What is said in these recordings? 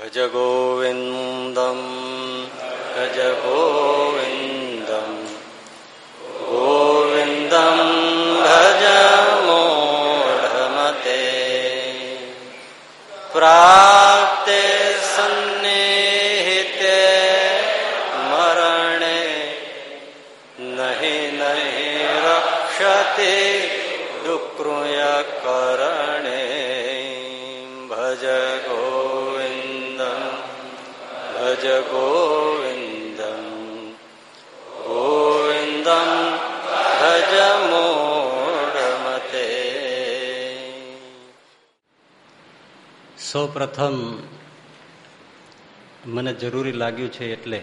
ભજ ગોવિંદમ ભજ ગોવિંદમ ગોવિંદમ ભજ મોઢમતે પ્રાપ્તે સન્નિહિતે મરણે નહીં નહીં રક્ષતે દુકૃય કરણે ભજ ગોવિંદમ ગોવિંદમ ભજ મૂઢમતે સૌ મને જરૂરી લાગ્યું છે એટલે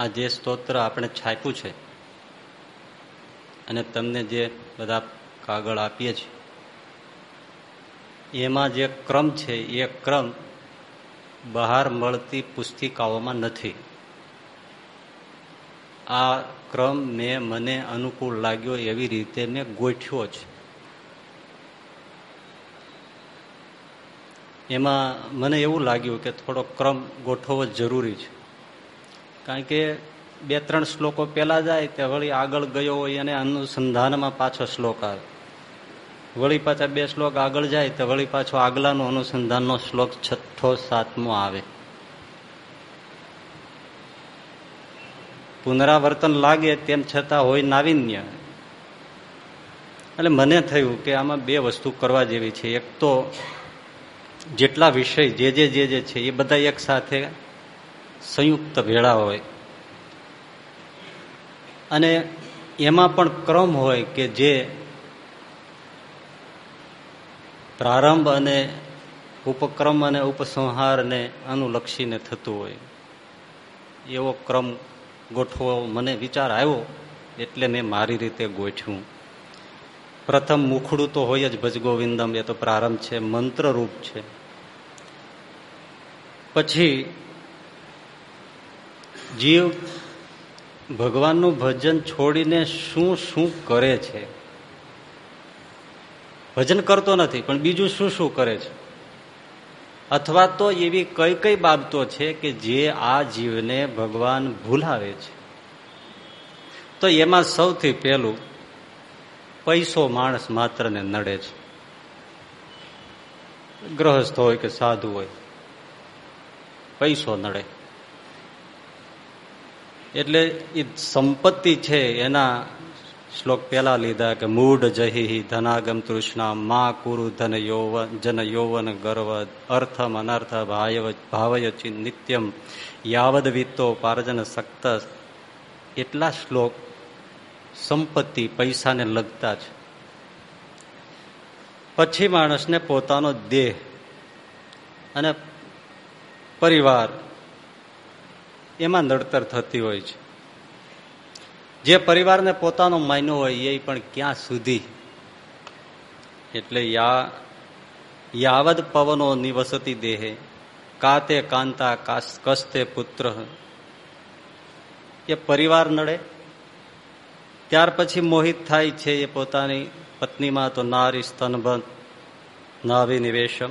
આ જે સ્તોત્ર આપણે છાપ્યું છે અને તમને જે બધા કાગળ આપીએ છીએ, એમાં જે ક્રમ છે એ ક્રમ બહાર મળતી પુસ્તિકાઓમાં નથી. આ ક્રમ મેં મને અનુકૂળ લાગ્યો એવી રીતે મેં ગોઠ્યો છે. એમાં મને એવું લાગ્યું કે થોડો ક્રમ ગોઠવવો જરૂરી છે. કારણ કે બે ત્રણ શ્લોકો પહેલાં જાય તે વળી આગળ ગયો હોય અને અનુસંધાનમાં પાછો શ્લોક આવે. વળી પાછા બે શ્લોક આગળ જાય તો વળી પાછો આગલાનો અનુસંધાનનો શ્લોક છઠ્ઠો, સાતમો આવે. પુનરાવર્તન લાગે તેમ છતાં હોય નાવિન્ય. એટલે મને થયું કે આમાં બે વસ્તુ કરવા જેવી છે. એક તો જેટલા વિષય જે જે જે જે છે એ બધા એક સાથે સંયુક્ત ભેળા હોય. અને એમાં પણ ક્રમ હોય કે જે પ્રારંભ અને ઉપક્રમ અને ઉપસંહારને અનુલક્ષીને થતું હોય. એવો ક્રમ ગોઠવો, મને વિચાર આવ્યો એટલે મેં મારી રીતે ગોઠવ્યું પ્રથમ મુખડું તો હોય જ ભજગોવિંદમ, એ તો પ્રારંભ છે, મંત્રરૂપ છે. પછી જીવ ભગવાનનું ભજન છોડીને શું શું કરે છે? ભજન કરતો નથી, પણ બીજું શું શું કરે છે? અથવા તો એવી કઈ કઈ બાબતો છે કે જે આ જીવને ભગવાન ભૂલાવે છે? તો એમાં સૌથી પહેલું પૈસો માણસ માત્રને નડે છે. ગ્રહસ્થ હોય કે સાધુ હોય, પૈસો નડે. એટલે એ સંપત્તિ છે એના શ્લોક પેલા લીધા કે મૂઢ જહી ધનાગમ તૃષ્ણા મા કુરુ ધન યૌવન જન યૌવન ગર્વ, અર્થમ અનર્થ ભાવ ભાવય નિત્યમ, યાવદ વિત્તો પારજન સક્ત. એટલા શ્લોક સંપત્તિ પૈસાને લગતા છે. પછી માણસને પોતાનો દેહ અને પરિવાર, એમાં નડતર થતી હોય છે. જે પરિવારને પોતાનો માયનો હોય એ પણ ક્યાં સુધી? એટલે યા, યાવદ પવનો નિવસતી દેહે, કાતે કાંતા કસ્તે પુત્ર. એ પરિવાર નડે. ત્યાર પછી મોહિત થાય છે એ પોતાની પત્નીમાં તો નારી સ્તનબંધ નાવિનિવેશમ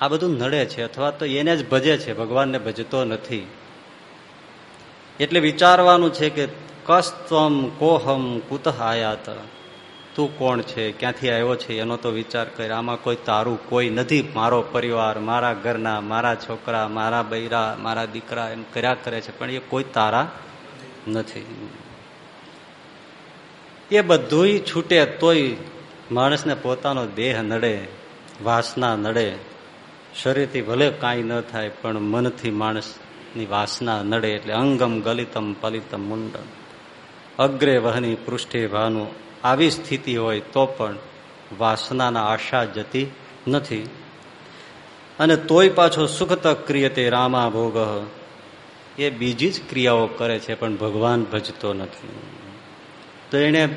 આ બધું નડે છે અથવા તો એને જ ભજે છે, ભગવાનને ભજતો નથી. એટલે વિચારવાનું છે કે કસ્તમ કોહમ કુત આયાત તું કોણ છે? ક્યાંથી આવ્યો છે? એનો તો વિચાર કર આમાં કોઈ તારું કોઈ નથી. મારો પરિવાર, મારા ઘરના, મારા છોકરા, મારા બૈરા, મારા દીકરા એમ કર્યા કરે છે. પણ એ કોઈ તારા નથી. એ બધું છૂટે તોય માણસને પોતાનો દેહ નડે, વાસના નડે. શરીરથી ભલે કાંઈ ન થાય, પણ મનથી માણસની વાસના નડે એટલે અંગમ ગલિતમ પલિતમ મુંડમ. અગ્રે વહની પૃષ્ઠે ભાનું આવી સ્થિતિ હોય તો પણ વાસનાના આશા જતી નથી. અને તોય પાછો સુખત ક્રિયતે રામા ભોગ એ બીજી જ ક્રિયાઓ કરે છે પણ ભગવાન ભજતો નથી. તો એને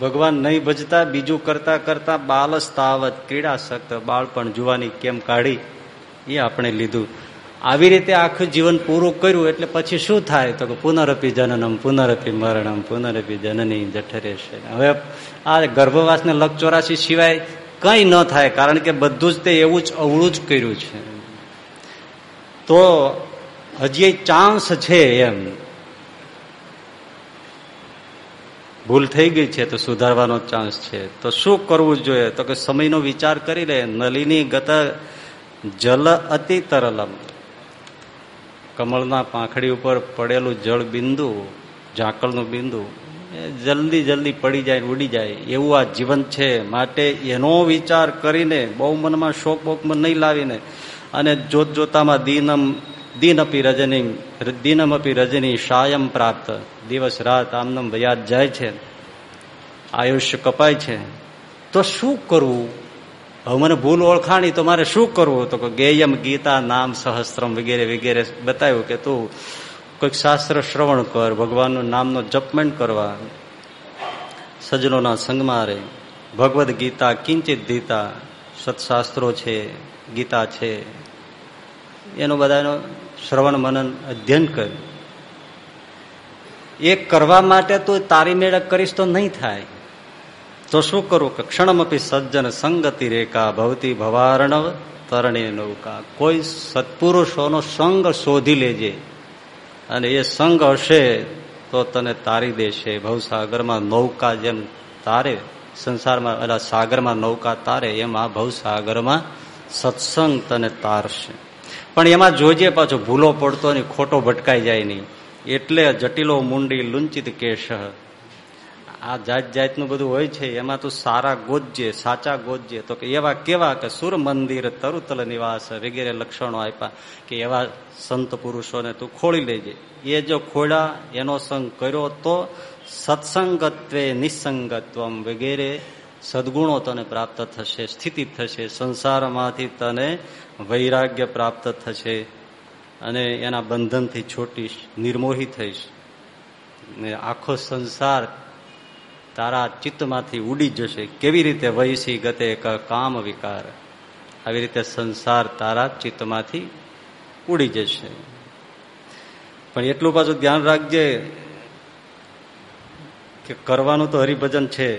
ભગવાન નહીં ભજતા, બીજું કરતા કરતા બાલસ્તાવત ક્રીડા શક્ત બાળપણ જુવાની કેમ કાઢી, એ આપણે લીધું. આવી રીતે આખું જીવન પૂરું કર્યું એટલે પછી શું થાય? તો પુનરપી જનનમ, પુનરપી મરણમ, પુનરપી જનની જઠરે છે. હવે આ ગર્ભવાસને લગ ચોરાશી સિવાય કંઈ ન થાય, કારણ કે બધું જ તે એવું જ અવળું જ કર્યું છે. તો હજી ચાન્સ છે એમ. ભૂલ થઈ ગઈ છે તો સુધારવાનો ચાન્સ છે. તો શું કરવું જોઈએ? તો કે સમયનો વિચાર કરી લે. નલીની ગત જલ અતિ તરલમ. કમળના પાંખડી ઉપર પડેલું જળ બિંદુ, ઝાકળનું બિંદુ જલ્દી જલ્દી પડી જાય ઉડી જાય, એવું આ જીવન છે. માટે એનો વિચાર કરીને બહુ મનમાં શોક બોકમાં નહીં લાવીને અને જોત જોતામાં દિનમ દિન અપી રજની દિનમ અપી રજની શાયમ પ્રાપ્ત. દિવસ રાત આમનમ વ્યાજ જાય છે. આયુષ્ય કપાય છે. તો શું કરવું? હવે મને ભૂલ ઓળખાણી તો મારે શું કરવું? તો ગેયમ ગીતા નામ સહસ્ત્રમ વગેરે વગેરે બતાવ્યું કે તું કોઈક શાસ્ત્ર શ્રવણ કર, ભગવાનનું નામનો જપમેન્ટ કરવા સજ્જનોના સંગમાં રહે ભગવદ્ ગીતા કિંચિત ગીતા સત્શાસ્ત્રો છે, ગીતા છે. એનો બધાનો શ્રવણ મનન અધ્યયન કર એ કરવા માટે તું તારી મેળક કરીશ તો નહીં થાય. તો શું કરું કે ક્ષણમપી સજ્જન સંગતિ રેખા ભવતી ભવારણવ તરણે નૌકા. કોઈ સત્પુરુષોનો સંગ શોધી લેજે. અને એ સંગ હશે તો તને તારી દેશે. ભવસાગરમાં નૌકા જેમ તારે, સંસારમાં એટલે સાગરમાં નૌકા તારે, એમ આ ભવસાગરમાં સત્સંગ તને તારશે. પણ એમાં જોજે પાછો ભૂલો પડતો નહીં, ખોટો ભટકાઈ જાય નહીં. એટલે જટિલો મુંડી લુંચિત કેશ આ જાત જાતનું બધું હોય છે, એમાં તું સારા ગોજજે, સાચા ગોજજે. તો કે એવા કેવા કે સુર મંદિર, તરુતલ નિવાસ વગેરે લક્ષણો આપ્યા કે એવા સંત પુરુષોને તું ખોળી લેજે. એ જો ખોળા એનો સંગ કર્યો તો સત્સંગત્વે નિસંગત્વ વગેરે સદગુણો તને પ્રાપ્ત થશે, સ્થિતિ થશે, સંસારમાંથી તને વૈરાગ્ય પ્રાપ્ત થશે અને એના બંધનથી છોટીશ, નિર્મોહી થઈશ. ને આખો સંસાર તારા ચિત્તમાંથી ઉડી જશે. કેવી રીતે વૈસી ગતે કામ વિકાર? આવી રીતે સંસાર તારા ચિત્તમાંથી ઉડી જશે. પણ એટલું પાછું ધ્યાન રાખજે કે કરવાનું તો હરિભજન છે.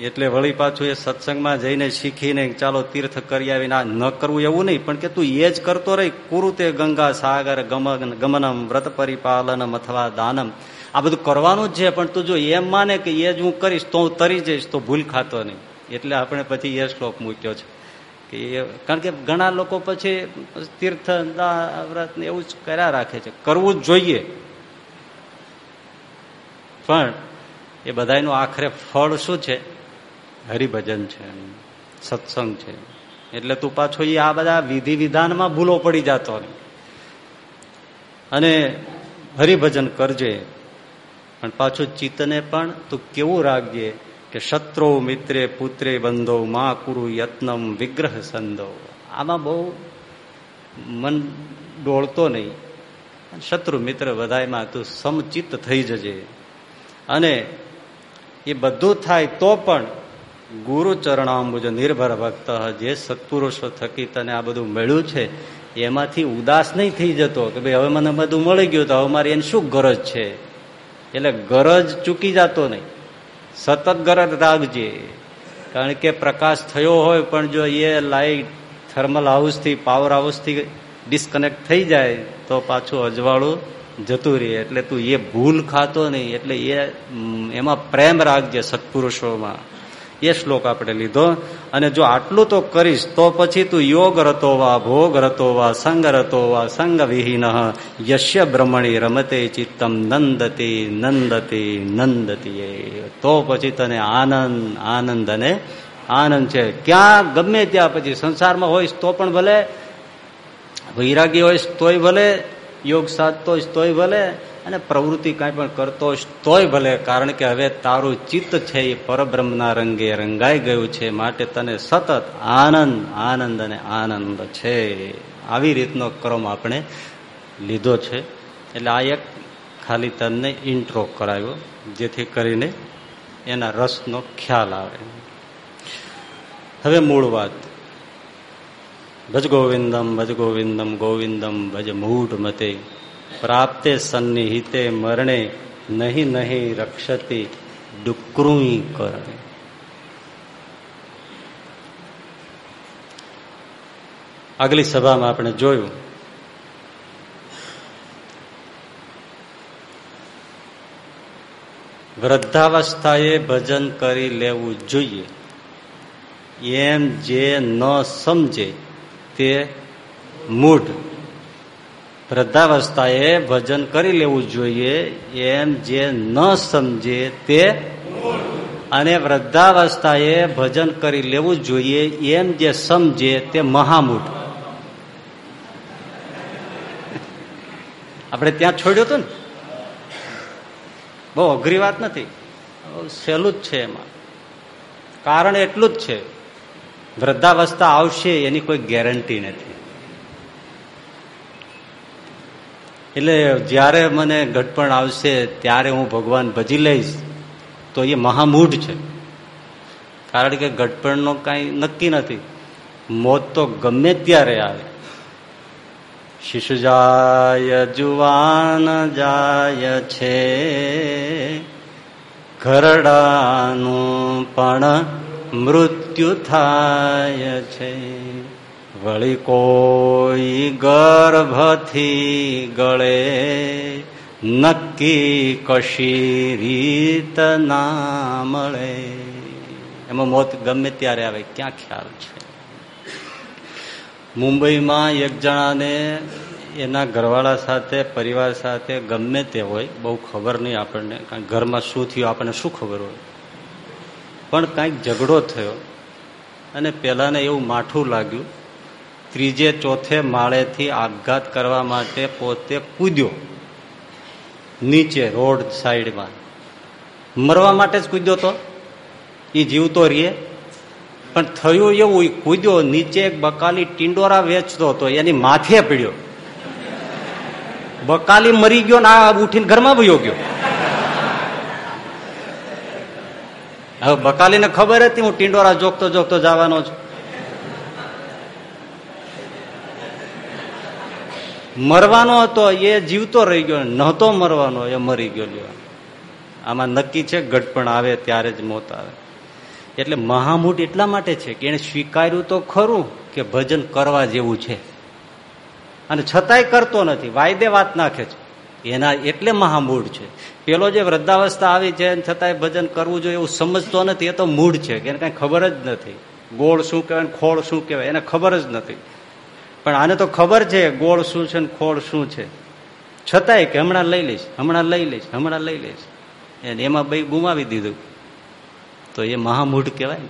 એટલે વળી પાછું એ સત્સંગમાં જઈને શીખીને ચાલો તીર્થ કરી આવીને આ ન કરવું એવું નહીં, પણ કે તું એ જ કરતો રહી. કુરુતે ગંગા સાગર ગમન ગમનમ વ્રત પરિપાલનમ અથવા દાનમ. આ બધું કરવાનું જ છે, પણ તું જો એમ માને કે એ જ હું કરીશ, તો હું તરી જઈશ, તો ભૂલ ખાતો નહીં. એટલે આપણે પછી એ શ્લોક મૂક્યો છે. કે કારણ કે ઘણા લોકો પછી તીર્થ વ્રત ને એવું જ કર્યા રાખે છે. કરવું જ જોઈએ. પણ એ બધાનું આખરે ફળ શું છે? હરિભજન છે, સત્સંગ છે. એટલે તું પાછો એ આ બધા વિધિ વિધાનમાં ભૂલો પડી જતો અને હરિભજન કરજે. પણ પાછું ચિત્તને પણ તું કેવું રાખજે કે શત્રુ, મિત્રે, પુત્રે, બંધો, માં, કુરુ, યત્નમ, વિગ્રહ સંદો આમાં બહુ મન ડોળતો નહીં. શત્રુ, મિત્ર બધામાં તું સમચિત્ત થઈ જજે. અને એ બધું થાય તો પણ ગુરુ ચરણાંબુજ નિર્ભર ભક્ત જે સત્પુરુષો થકી તને આ બધું મળ્યું છે, એમાંથી ઉદાસ નહીં થઈ જતો કે ભાઈ હવે મને બધું મળી ગયું તો હવે મારી એની શું ગરજ છે? એટલે ગરજ ચૂકી જતો નહીં. સતત ગરજ રાખજે. કારણ કે પ્રકાશ થયો હોય પણ જો એ લાઈટ થર્મલ હાઉસથી, પાવર હાઉસથી ડિસ્કનેક્ટ થઈ જાય, તો પાછું અજવાળું જતું રહે. એટલે તું એ ભૂલ ખાતો નહીં. એટલે એ એમાં પ્રેમ રાખજે સત્પુરુષોમાં. એ શ્લોક આપણે લીધો. અને જો આટલું તો કરીશ, તો પછી તું યોગ રતો વા, ભોગ રતો વા, સંગ રતો વા, સંગ વિહીન. યશ્ય બ્રહ્મણી રમતે ચિત્તમ નંદતી નંદતી નંદતી તો પછી તને આનંદ આનંદ અને આનંદ છે. ક્યાં ગમે ત્યાં પછી સંસારમાં હોઈશ તો પણ ભલે. વૈરાગી હોઈશ તોય ભલે. યોગ સાધતો તોય ભલે. અને પ્રવૃત્તિ કાંઈ પણ કરતો તોય ભલે, કારણ કે હવે તારું ચિત્ત છે એ પરબ્રહ્મના રંગે રંગાઈ ગયું છે, માટે તને સતત આનંદ આનંદ અને આનંદ છે. આવી રીતનો ક્રમ આપણે લીધો છે. એટલે આ એક ખાલી તને ઇન્ટ્રો કરાયો, જેથી કરીને એના રસનો ખ્યાલ આવે. હવે મૂળ વાત. ભજ ગોવિંદમ ભજ ગોવિંદમ ગોવિંદમ ભજ મૂઢ મતે. પ્રાપ્તે સન્નિહિતે મરણે નહીં નહીં રક્ષતી ડુકરુઈ કરણે. આગલી સભામાં આપણે જોયું વૃદ્ધાવસ્થાએ ભજન કરી લેવું જોઈએ. એમ જે ન સમજે તે મૂઢ વૃદ્ધાવસ્થાએ ભજન કરી લેવું જોઈએ, એમ જે ન સમજે તે અને વૃદ્ધાવસ્થાએ ભજન કરી લેવું જોઈએ, એમ જે સમજે તે મહામૂઢ. આપણે ત્યાં છોડ્યું હતું ને? બહુ અઘરી વાત નથી. સહેલું જ છે એમાં. કારણ એટલું જ છે. વૃદ્ધાવસ્થા આવશે એની કોઈ ગેરંટી નથી. એટલે જ્યારે મને ઘટપણ આવશે, ત્યારે હું ભગવાન ભજી લઈશ. તો એ મહામૂઢ છે. કારણ કે ઘટપણનો કાંઈ નક્કી નથી. મોત તો ગમે ત્યારે આવે. શિશુ જાય જુવાન જાય છે. ઘરડાનું પણ મૃત્યુ થાય છે. વળી કોઈ ગર્ભથી ગળે નક્કી કશી રીત ના મળે. એમાં મોત ગમે ત્યારે આવે, ક્યાં ખ્યાલ છે? મુંબઈમાં એક જણાને એના ઘરવાળા સાથે, પરિવાર સાથે ગમે તે હોય, બહુ ખબર નહીં આપણને, કારણ ઘરમાં શું થયું, આપણને શું ખબર હોય. પણ કાંઈક ઝઘડો થયો અને પહેલાંને એવું માઠું લાગ્યું ત્રીજે ચોથે માળેથી આઘાત કરવા માટે પોતે કૂદ્યો. નીચે રોડ સાઈડમાં. મરવા માટે જ કૂદ્યો તો? એ જીવતો રહીએ પણ થયું એવું કૂદ્યો, નીચે એક બકાલી ટિંડોરા વેચતો હતો, એની માથે પીડ્યો. બકાલી મરી ગયો ને આ ઉઠીને ઘરમાં ભયો ગયો. હવે બકાલીને ખબર હતી, હું ટિંડોરા જોગતો જોગતો જવાનો છું. મરવાનો હતો, એ જીવતો રહી ગયો, નહોતો મરવાનો, એ મરી ગયો લ્યો. આમાં નક્કી છે, ગઢપણ આવે ત્યારે જ મોત આવે. એટલે મહામૂઢ એટલા માટે છે કે એને સ્વીકાર્યું તો ખરું કે ભજન કરવા જેવું છે. અને છતાંય કરતો નથી, વાયદે વાત નાખે છે. એના એટલે મહામૂઢ છે. પેલો જે વૃદ્ધાવસ્થા આવી છે છતાંય ભજન કરવું જોઈએ એવું સમજતો નથી, એ તો મૂળ છે, કે એને કઈ ખબર જ નથી. ગોળ શું કહેવાય ખોળ શું કહેવાય, એને ખબર જ નથી. પણ આને તો ખબર છે ગોળ શું છે ને ખોળ શું છે. છતાંય કે હમણાં લઈ લઈશ, હમણાં લઈ લઈશ, હમણાં લઈ લઈશ. એને એમાં ભાઈ ગુમાવી દીધું. તો એ મહામૂઢ કહેવાય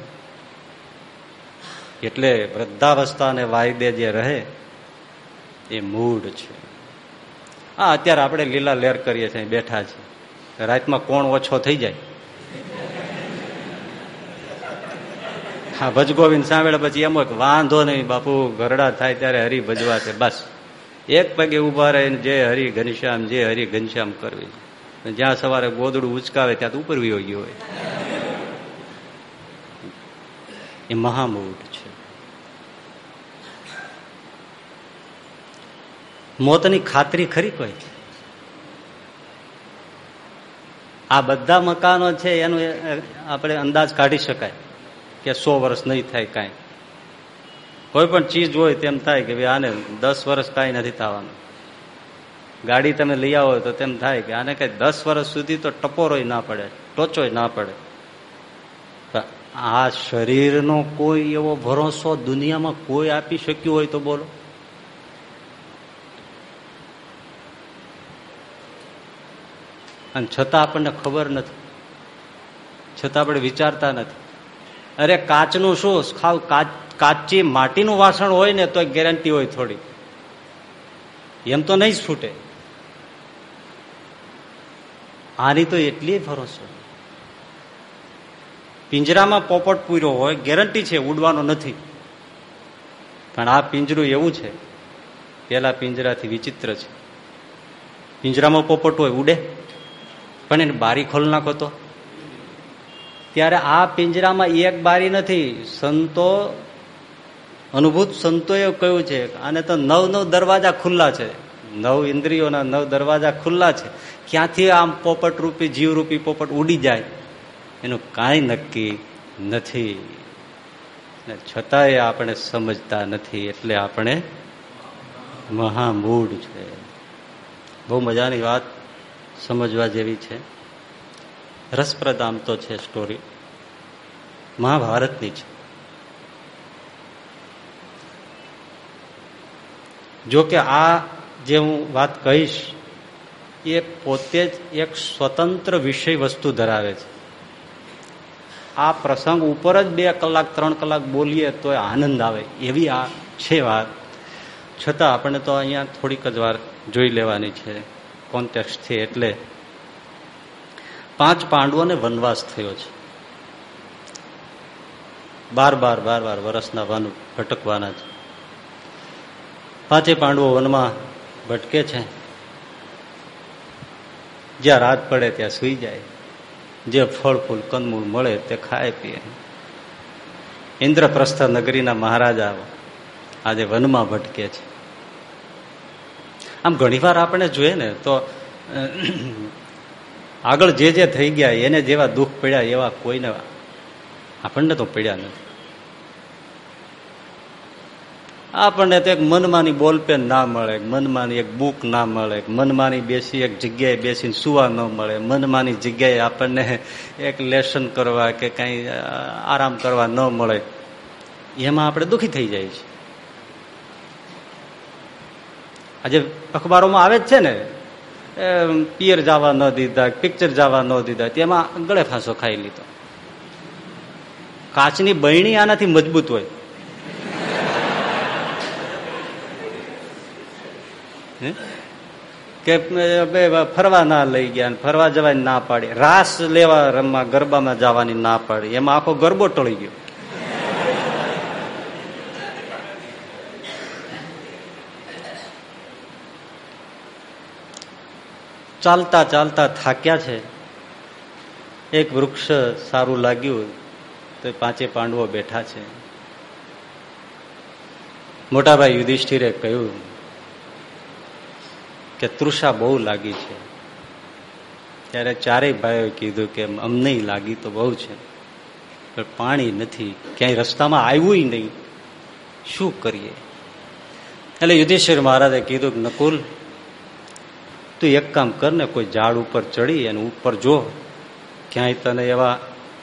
એટલે વૃદ્ધાવસ્થા અને વાયદે જે રહે, એ મૂળ છે. હા અત્યારે આપણે લીલા લેર કરીએ છીએ, બેઠા છે રાતમાં કોણ ઓછો થઈ જાય? હા, ભજગોવિંદ સાંભળે પછી એમ વાંધો નહીં, બાપુ ઘરડા થાય ત્યારે હરી ભજવા છે, બસ. એક પગે ઊભા રહીને જે હરી ઘનશ્યામ, જે હરી ઘનશ્યામ કરવી જ્યાં સવારે ગોદડું ઉચકાવે ત્યાં ઉપર વિયો હોય. એ મહામૂઢ છે. મોતની ખાતરી ખરી કોઈ? આ બધા મકાનો છે, એનું આપણે અંદાજ કાઢી શકાય. કે સો વર્ષ નહીં થાય કાંઈ. કોઈ પણ ચીજ હોય તેમ થાય કે ભાઈ આને દસ વર્ષ કાંઈ નથી થવાનું. ગાડી તમે લઈ આવો તો તેમ થાય કે આને કઈ દસ વર્ષ સુધી તો ટપોરોય ના પડે, ટોચોય ના પડે. આ શરીરનો કોઈ એવો ભરોસો દુનિયામાં કોઈ આપી શક્યું હોય તો બોલો. અને છતાં આપણને ખબર નથી. છતાં આપણે વિચારતા નથી. અરે કાચનું શું? ખાવ કાચી માટીનું વાસણ હોય ને તો ગેરંટી હોય થોડી. એમ તો નહીં છૂટે. આની તો એટલી ભરોસો. પિંજરામાં પોપટ પૂર્યો હોય ગેરંટી છે, ઉડવાનો નથી. પણ આ પિંજરું એવું છે, પેલા પિંજરાથી વિચિત્ર છે. પિંજરામાં પોપટ હોય, ઉડે. પણ એને બારી ખોલ નાખો તો. ત્યારે આ પિંજરામાં એક બારી નથી. સંતો, અનુભૂત સંતોએ કહ્યું છે, આને તો નવ નવ દરવાજા ખુલ્લા છે. નવ ઇન્દ્રિયોના નવ દરવાજા ખુલ્લા છે. ક્યાંથી આમ પોપટ રૂપી જીવરૂપી પોપટ ઉડી જાય? એનું કાંઈ નક્કી નથી. છતાંય આપણે સમજતા નથી એટલે આપણે મહામૂઢ છે. બહુ મજાની વાત સમજવા જેવી છે. રસપ્રદ આમ તો છે સ્ટોરી મહાભારતની છે. જો કે આ જે હું વાત કહીશ, એ પોતે જ એક સ્વતંત્ર વિષય વસ્તુ ધરાવે છે. આ પ્રસંગ ઉપર જ બે કલાક, ત્રણ કલાક બોલીએ તો આનંદ આવે, એવી આ છે વાત. છતાં આપણે તો અહીંયા થોડીક જ વાર જોઈ લેવાની છે કોન્ટેક્સ્ટથી એટલે પાંચ પાંડવોને વનવાસ થયો છે. બાર બાર બાર બાર વર્ષના વન ભટકવાના છે. પાંચે પાંડવો વનમાં ભટકે છે. જ્યાં રાત પડે ત્યાં સુઈ જાય. જે ફળ, ફૂલ કંદમૂળ મળે તે ખાય પીએ. ઇન્દ્રપ્રસ્થ નગરીના મહારાજા આજે વનમાં ભટકે છે. આમ ઘણીવાર આપણે જોઈએ ને તો આગળ જે જે થઈ ગયા, એને જેવા દુઃખ પડ્યા, એવા કોઈને આપણને તો પડ્યા નથી. આપણને તો એક મનમાની બોલપેન ના મળે મનમાની એક બુક ના મળે મનમાની બેસી એક જગ્યાએ બેસીને સુવા ન મળે, મનમાની જગ્યાએ આપણને એક લેસન કરવા કે કંઈ આરામ કરવા ન મળે. એમાં આપણે દુઃખી થઈ જાય છે. આજે અખબારોમાં આવે જ છે ને પિયર જવા ન દીધા પિક્ચર જવા ન દીધા, તેમાં ગળે ફાંસો ખાઈ લીધો. કાચની બહેણી આનાથી મજબૂત હોય. કે ફરવા ના લઈ ગયા ફરવા જવાની ના પાડી. રાસ લેવા રમવા ગરબામાં જવાની ના પાડી. એમાં આખો ગરબો ટળી ગયો. ચાલતા ચાલતા થાક્યા છે. એક વૃક્ષ સારું લાગ્યું તો પાંચે પાંડવો બેઠા છે. મોટાભાઈ યુધિષ્ઠિરે કહ્યું કે તૃષા બહુ લાગી છે. ત્યારે ચારેય ભાઈઓ કીધું કે અમને લાગી તો બહુ છે, પણ પાણી નથી, ક્યાંય રસ્તામાં આવ્યું નહીં. શું કરીએ? એટલે યુધિષ્ઠિર મહારાજે કીધું કે નકુલ તું એક કામ કર ને કોઈ ઝાડ ઉપર ચડી અને ઉપર જો. ક્યાંય તને એવા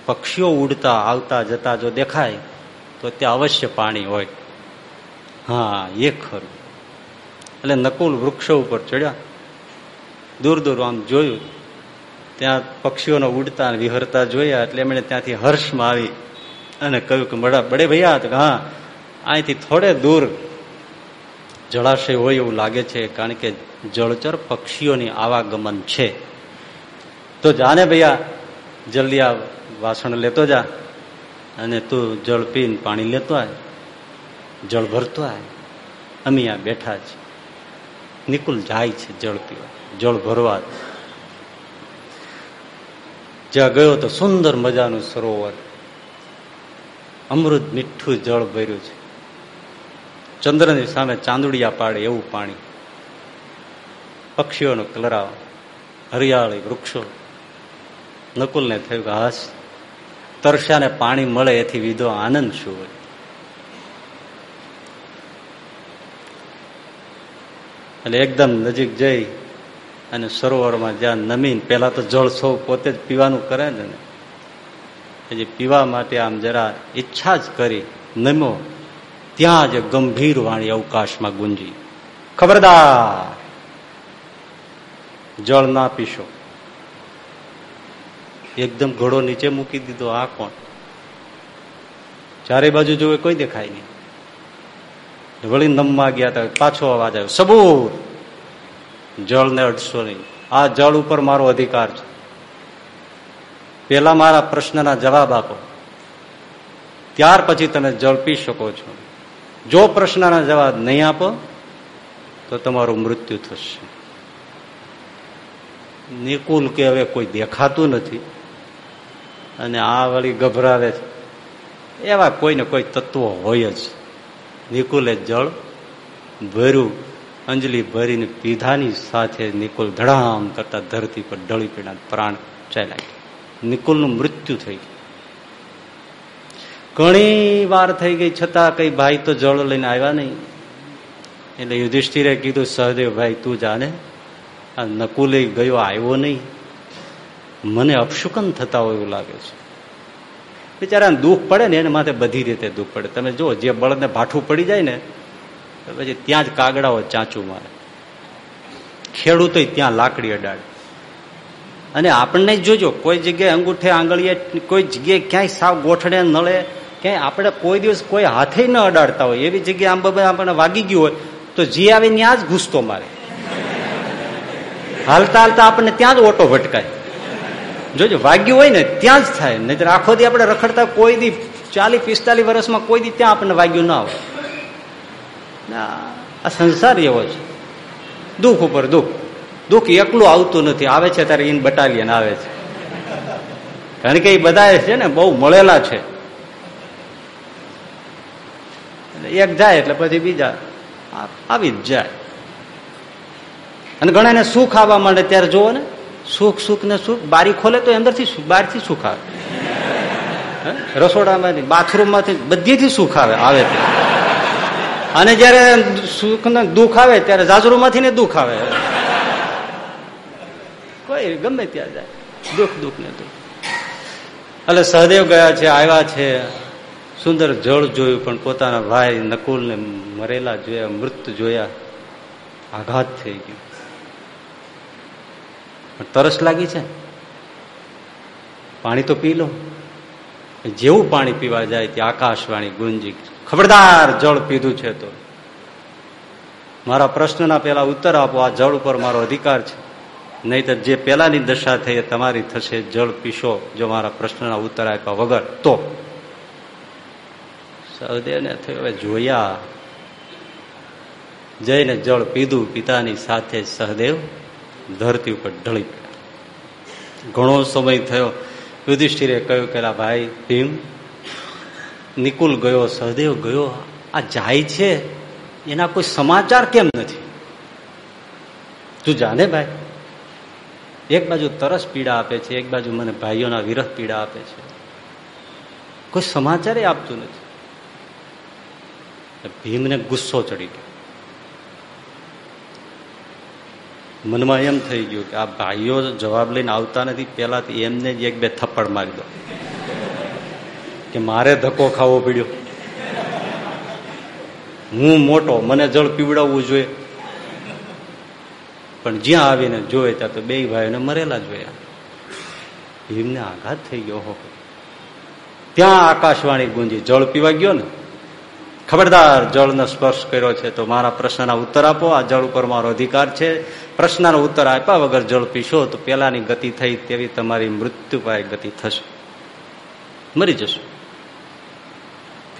પક્ષીઓ ઉડતા, આવતા, જતા જો દેખાય, તો ત્યાં અવશ્ય પાણી હોય. હા, એ ખરું. એટલે નકુલ વૃક્ષો ઉપર ચડ્યા. દૂર દૂર આમ જોયું. ત્યાં પક્ષીઓનો ઉડતા વિહરતા જોયા એટલે એમણે ત્યાંથી હર્ષમાં આવી અને કહ્યું કે બડા બડે ભૈયા. હા. અહીંથી થોડે દૂર જળાશય હોય એવું લાગે છે, કારણ કે જળચર પક્ષીઓની આવાગમન છે. તો જાને ભૈયા, જલ્દી આ વાસણ લેતો જા અને તું જળ પીને પાણી લેતો આય, જળ ભરતો આય. અમે આ બેઠા છે નિકુલ જાય છે જળ પીવા, જળ ભરવા. જ્યાં ગયો તો સુંદર મજાનું સરોવર. અમૃત મીઠું જળ ભર્યું છે. ચંદ્રની સામે ચાંદુડિયા પાડે એવું પાણી. પક્ષીઓનો કલરાવ, હરિયાળી વૃક્ષો. નકુલને થયું કે હાશ તરસ્યાને પાણી મળે એથી વિધો આનંદ શું હોય? એટલે એકદમ નજીક જઈ અને સરોવરમાં જ્યાં નમીન પેલા તો જળ સૌ પોતે જ પીવાનું કરે ને. હજી પીવા માટે આમ જરા ઈચ્છા જ કરી, નમ્યો. ત્યાં જ ગંભીર વાણી અવકાશમાં ગુંજી. ખબરદાર. જળ ના પીશો. એકદમ ઘોડો નીચે મૂકી દીધો, આ કોણ? ચારે બાજુ જોવે કોઈ દેખાય નહીં. વળી નમવા ગયા હતા પાછો અવાજ આવ્યો, સબૂર! જળને અડશો નહીં. આ જળ ઉપર મારો અધિકાર છે. પેલા મારા પ્રશ્નના જવાબ આપો. ત્યાર પછી તમે જળ પી શકો છો. જો પ્રશ્નના જવાબ નહીં આપો, તો તમારું મૃત્યુ થશે. નિકુલ કે હવે કોઈ દેખાતું નથી. અને આ વળી ગભરાવે છે. એવા કોઈને કોઈ તત્વો હોય જ. નિકુલે જળ ભર્યું, અંજલિ ભરીને પીધાની સાથે નિકુલ ધડામ કરતા ધરતી પર ઢળી પીડા પ્રાણ ચાલ્યા નિકુલનું મૃત્યુ થઈ ગયું. ઘણી વાર થઈ ગઈ, છતાં કઈ ભાઈ તો જળ લઈને આવ્યા નહીં. એટલે યુધિષ્ઠિરે કીધું, સહદેવ ભાઈ, તું જાને. આ નકુલે ગયો, આવ્યો નહીં. મને અપશુકન થતા હોય એવું લાગે છે. બિચારા દુઃખ પડે ને એને માથે બધી રીતે દુઃખ પડે. તમે જુઓ, જે બળદને ભાઠું પડી જાય ને પછી ત્યાં જ કાગડાઓ ચાંચું મારે. ખેડૂતો ત્યાં લાકડી અડાડે. અને આપણને જોજો, કોઈ જગ્યાએ અંગૂઠે આંગળીએ, કોઈ જગ્યાએ ક્યાંય સાવ ગોઠડે, નળે ક્યાંય આપણે કોઈ દિવસ કોઈ હાથે ન અડાડતા હોય, એવી જગ્યાએ આમ બાબા આપણને વાગી ગયું હોય, તો જે આવે ત્યાં જ ઘૂસતો મારે. હાલતા હાલતા આપણને ત્યાં જ ઓટો ભટકાય. જોજો વાગ્યું હોય ને, ત્યાં જ થાય. નહીં આખો દી આપણે રખડતા કોઈ દી ચાલીસ, પિસ્તાલીસ વર્ષમાં કોઈ દી ત્યાં આપણને વાગ્યું ના આવે. આ સંસાર એવો છે. દુઃખ ઉપર દુઃખ. દુઃખ એકલું આવતું નથી. આવે છે ત્યારે ઇન બટાલિયન આવે છે. કારણ કે એ બધા છે ને બહુ મળેલા છે. એક જાય એટલે પછી બીજા આવી જ જાય. અને ઘણાને સુખ આવવા માંડે ત્યારે જુઓ ને, સુખ સુખ ને સુખ, બારી ખોલે તો અંદરથી બહારથી સુખ આવે. રસોડામાંથી બાથરૂમમાંથી બધીથી સુખ આવે આવે. અને જયારે સુખ ને દુઃખ આવે ત્યારે જાજરૂમાંથી ને દુઃખ આવે. કોઈ ગમે ત્યાં જાય. દુઃખ દુઃખ ને દુઃખ. એટલે સહદેવ ગયા છે, આવ્યા છે. સુંદર જળ જોયું, પણ પોતાના ભાઈ નકુલ ને મરેલા જોયા, મૃત જોયા, આઘાત થઈ ગયો. પણ તરસ લાગી છે? પાણી તો પી લો. જેવું પાણી પીવા જાય તે આકાશવાણી ગુંજી ખબરદાર જળ પીધું છે તો. મારા પ્રશ્નના પેલા ઉત્તર આપો, આ જળ ઉપર મારો અધિકાર છે. નહીતર જે પેલાની દશા થઈ તમારી થશે, જળ પીશો, જો મારા પ્રશ્નના ઉત્તર આપ્યા વગર. તો. સહદેવને થયું. હવે જોયા. જઈને જળ પીધું. પિતાની સાથે સહદેવ ધરતી ઉપર ઢળી ઘણો સમય થયો. યુધિષ્ઠિરે કહ્યું કે ભાઈ, ભીમ, નિકુલ ગયો, સહદેવ ગયો. આ જાય છે? એના કોઈ સમાચાર કેમ નથી? તું જાને ભાઈ? એક બાજુ તરસ પીડા આપે છે, એક બાજુ મને ભાઈઓના વિરહ પીડા આપે છે. કોઈ સમાચાર આપતું નથી. ભીમને ગુસ્સો ચડી ગયો. મનમાં એમ થઈ ગયું કે આ ભાઈઓ જવાબ લઈને આવતા નથી પેલાથી એમને જ એક બે થપ્પડ મારી દો. કે મારે ધક્કો ખાવો પડ્યો. હું મોટો, મને જળ પીવડાવવું જોઈએ. પણ જ્યાં આવીને જોયે ત્યાં તો બે ભાઈઓને મરેલા જોયા. ભીમને આઘાત થઈ ગયો હો ત્યાં આકાશવાણી ગુંજી, જળ પીવા ગયો ને ખબરદાર જળનો સ્પર્શ કર્યો છે, તો મારા પ્રશ્નના ઉત્તર આપો. આ જળ ઉપર મારો અધિકાર છે. પ્રશ્નનો ઉત્તર આપ્યા વગર જળ પીશો તો પેલાની ગતિ થઈ તેવી તમારી મૃત્યુ પાય ગતિ થશે. મરી જશો.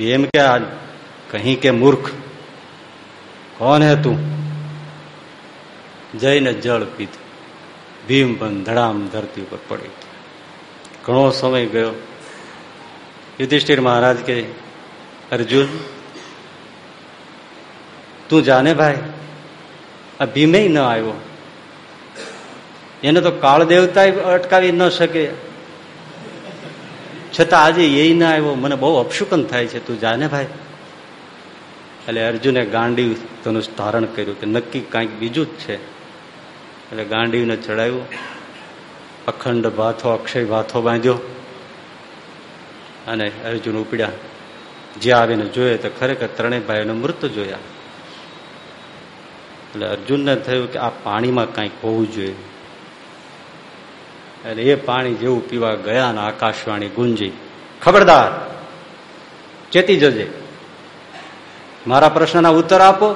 એમ કે આ કહી કે મૂર્ખ, કોણ હે તું? જઈને જળ પીધું. ભીમ પણ ધડામ ધરતી ઉપર પડી ઘણો સમય ગયો. યુધિષ્ઠિર મહારાજ કે, અર્જુન તું જાને ભાઈ? આ ભીમે ન આવ્યો. એને તો કાળ દેવતા અટકાવી ન શકે. છતાં આજે એ ના આવ્યો. મને બહુ અપશુકન થાય છે. તું જાને ભાઈ? એટલે અર્જુને ગાંડી ધનુષ ધારણ કર્યું કે નક્કી કાંઈક બીજું જ છે. એટલે ગાંડીને ચડાવ્યું. અખંડ ભાથો અક્ષય ભાથો બાંધ્યો. અને અર્જુન ઉપડ્યા. જે આવીને જોયે તો ખરેખર ત્રણેય ભાઈઓને મૃત જોયા. એટલે અર્જુનને થયું કે આ પાણીમાં કંઈક હોવું જોઈએ. એટલે એ પાણી જેવું પીવા ગયા ને આકાશવાણી ગુંજી, ખબરદાર, ચેતી જજે. મારા પ્રશ્નના ઉત્તર આપો,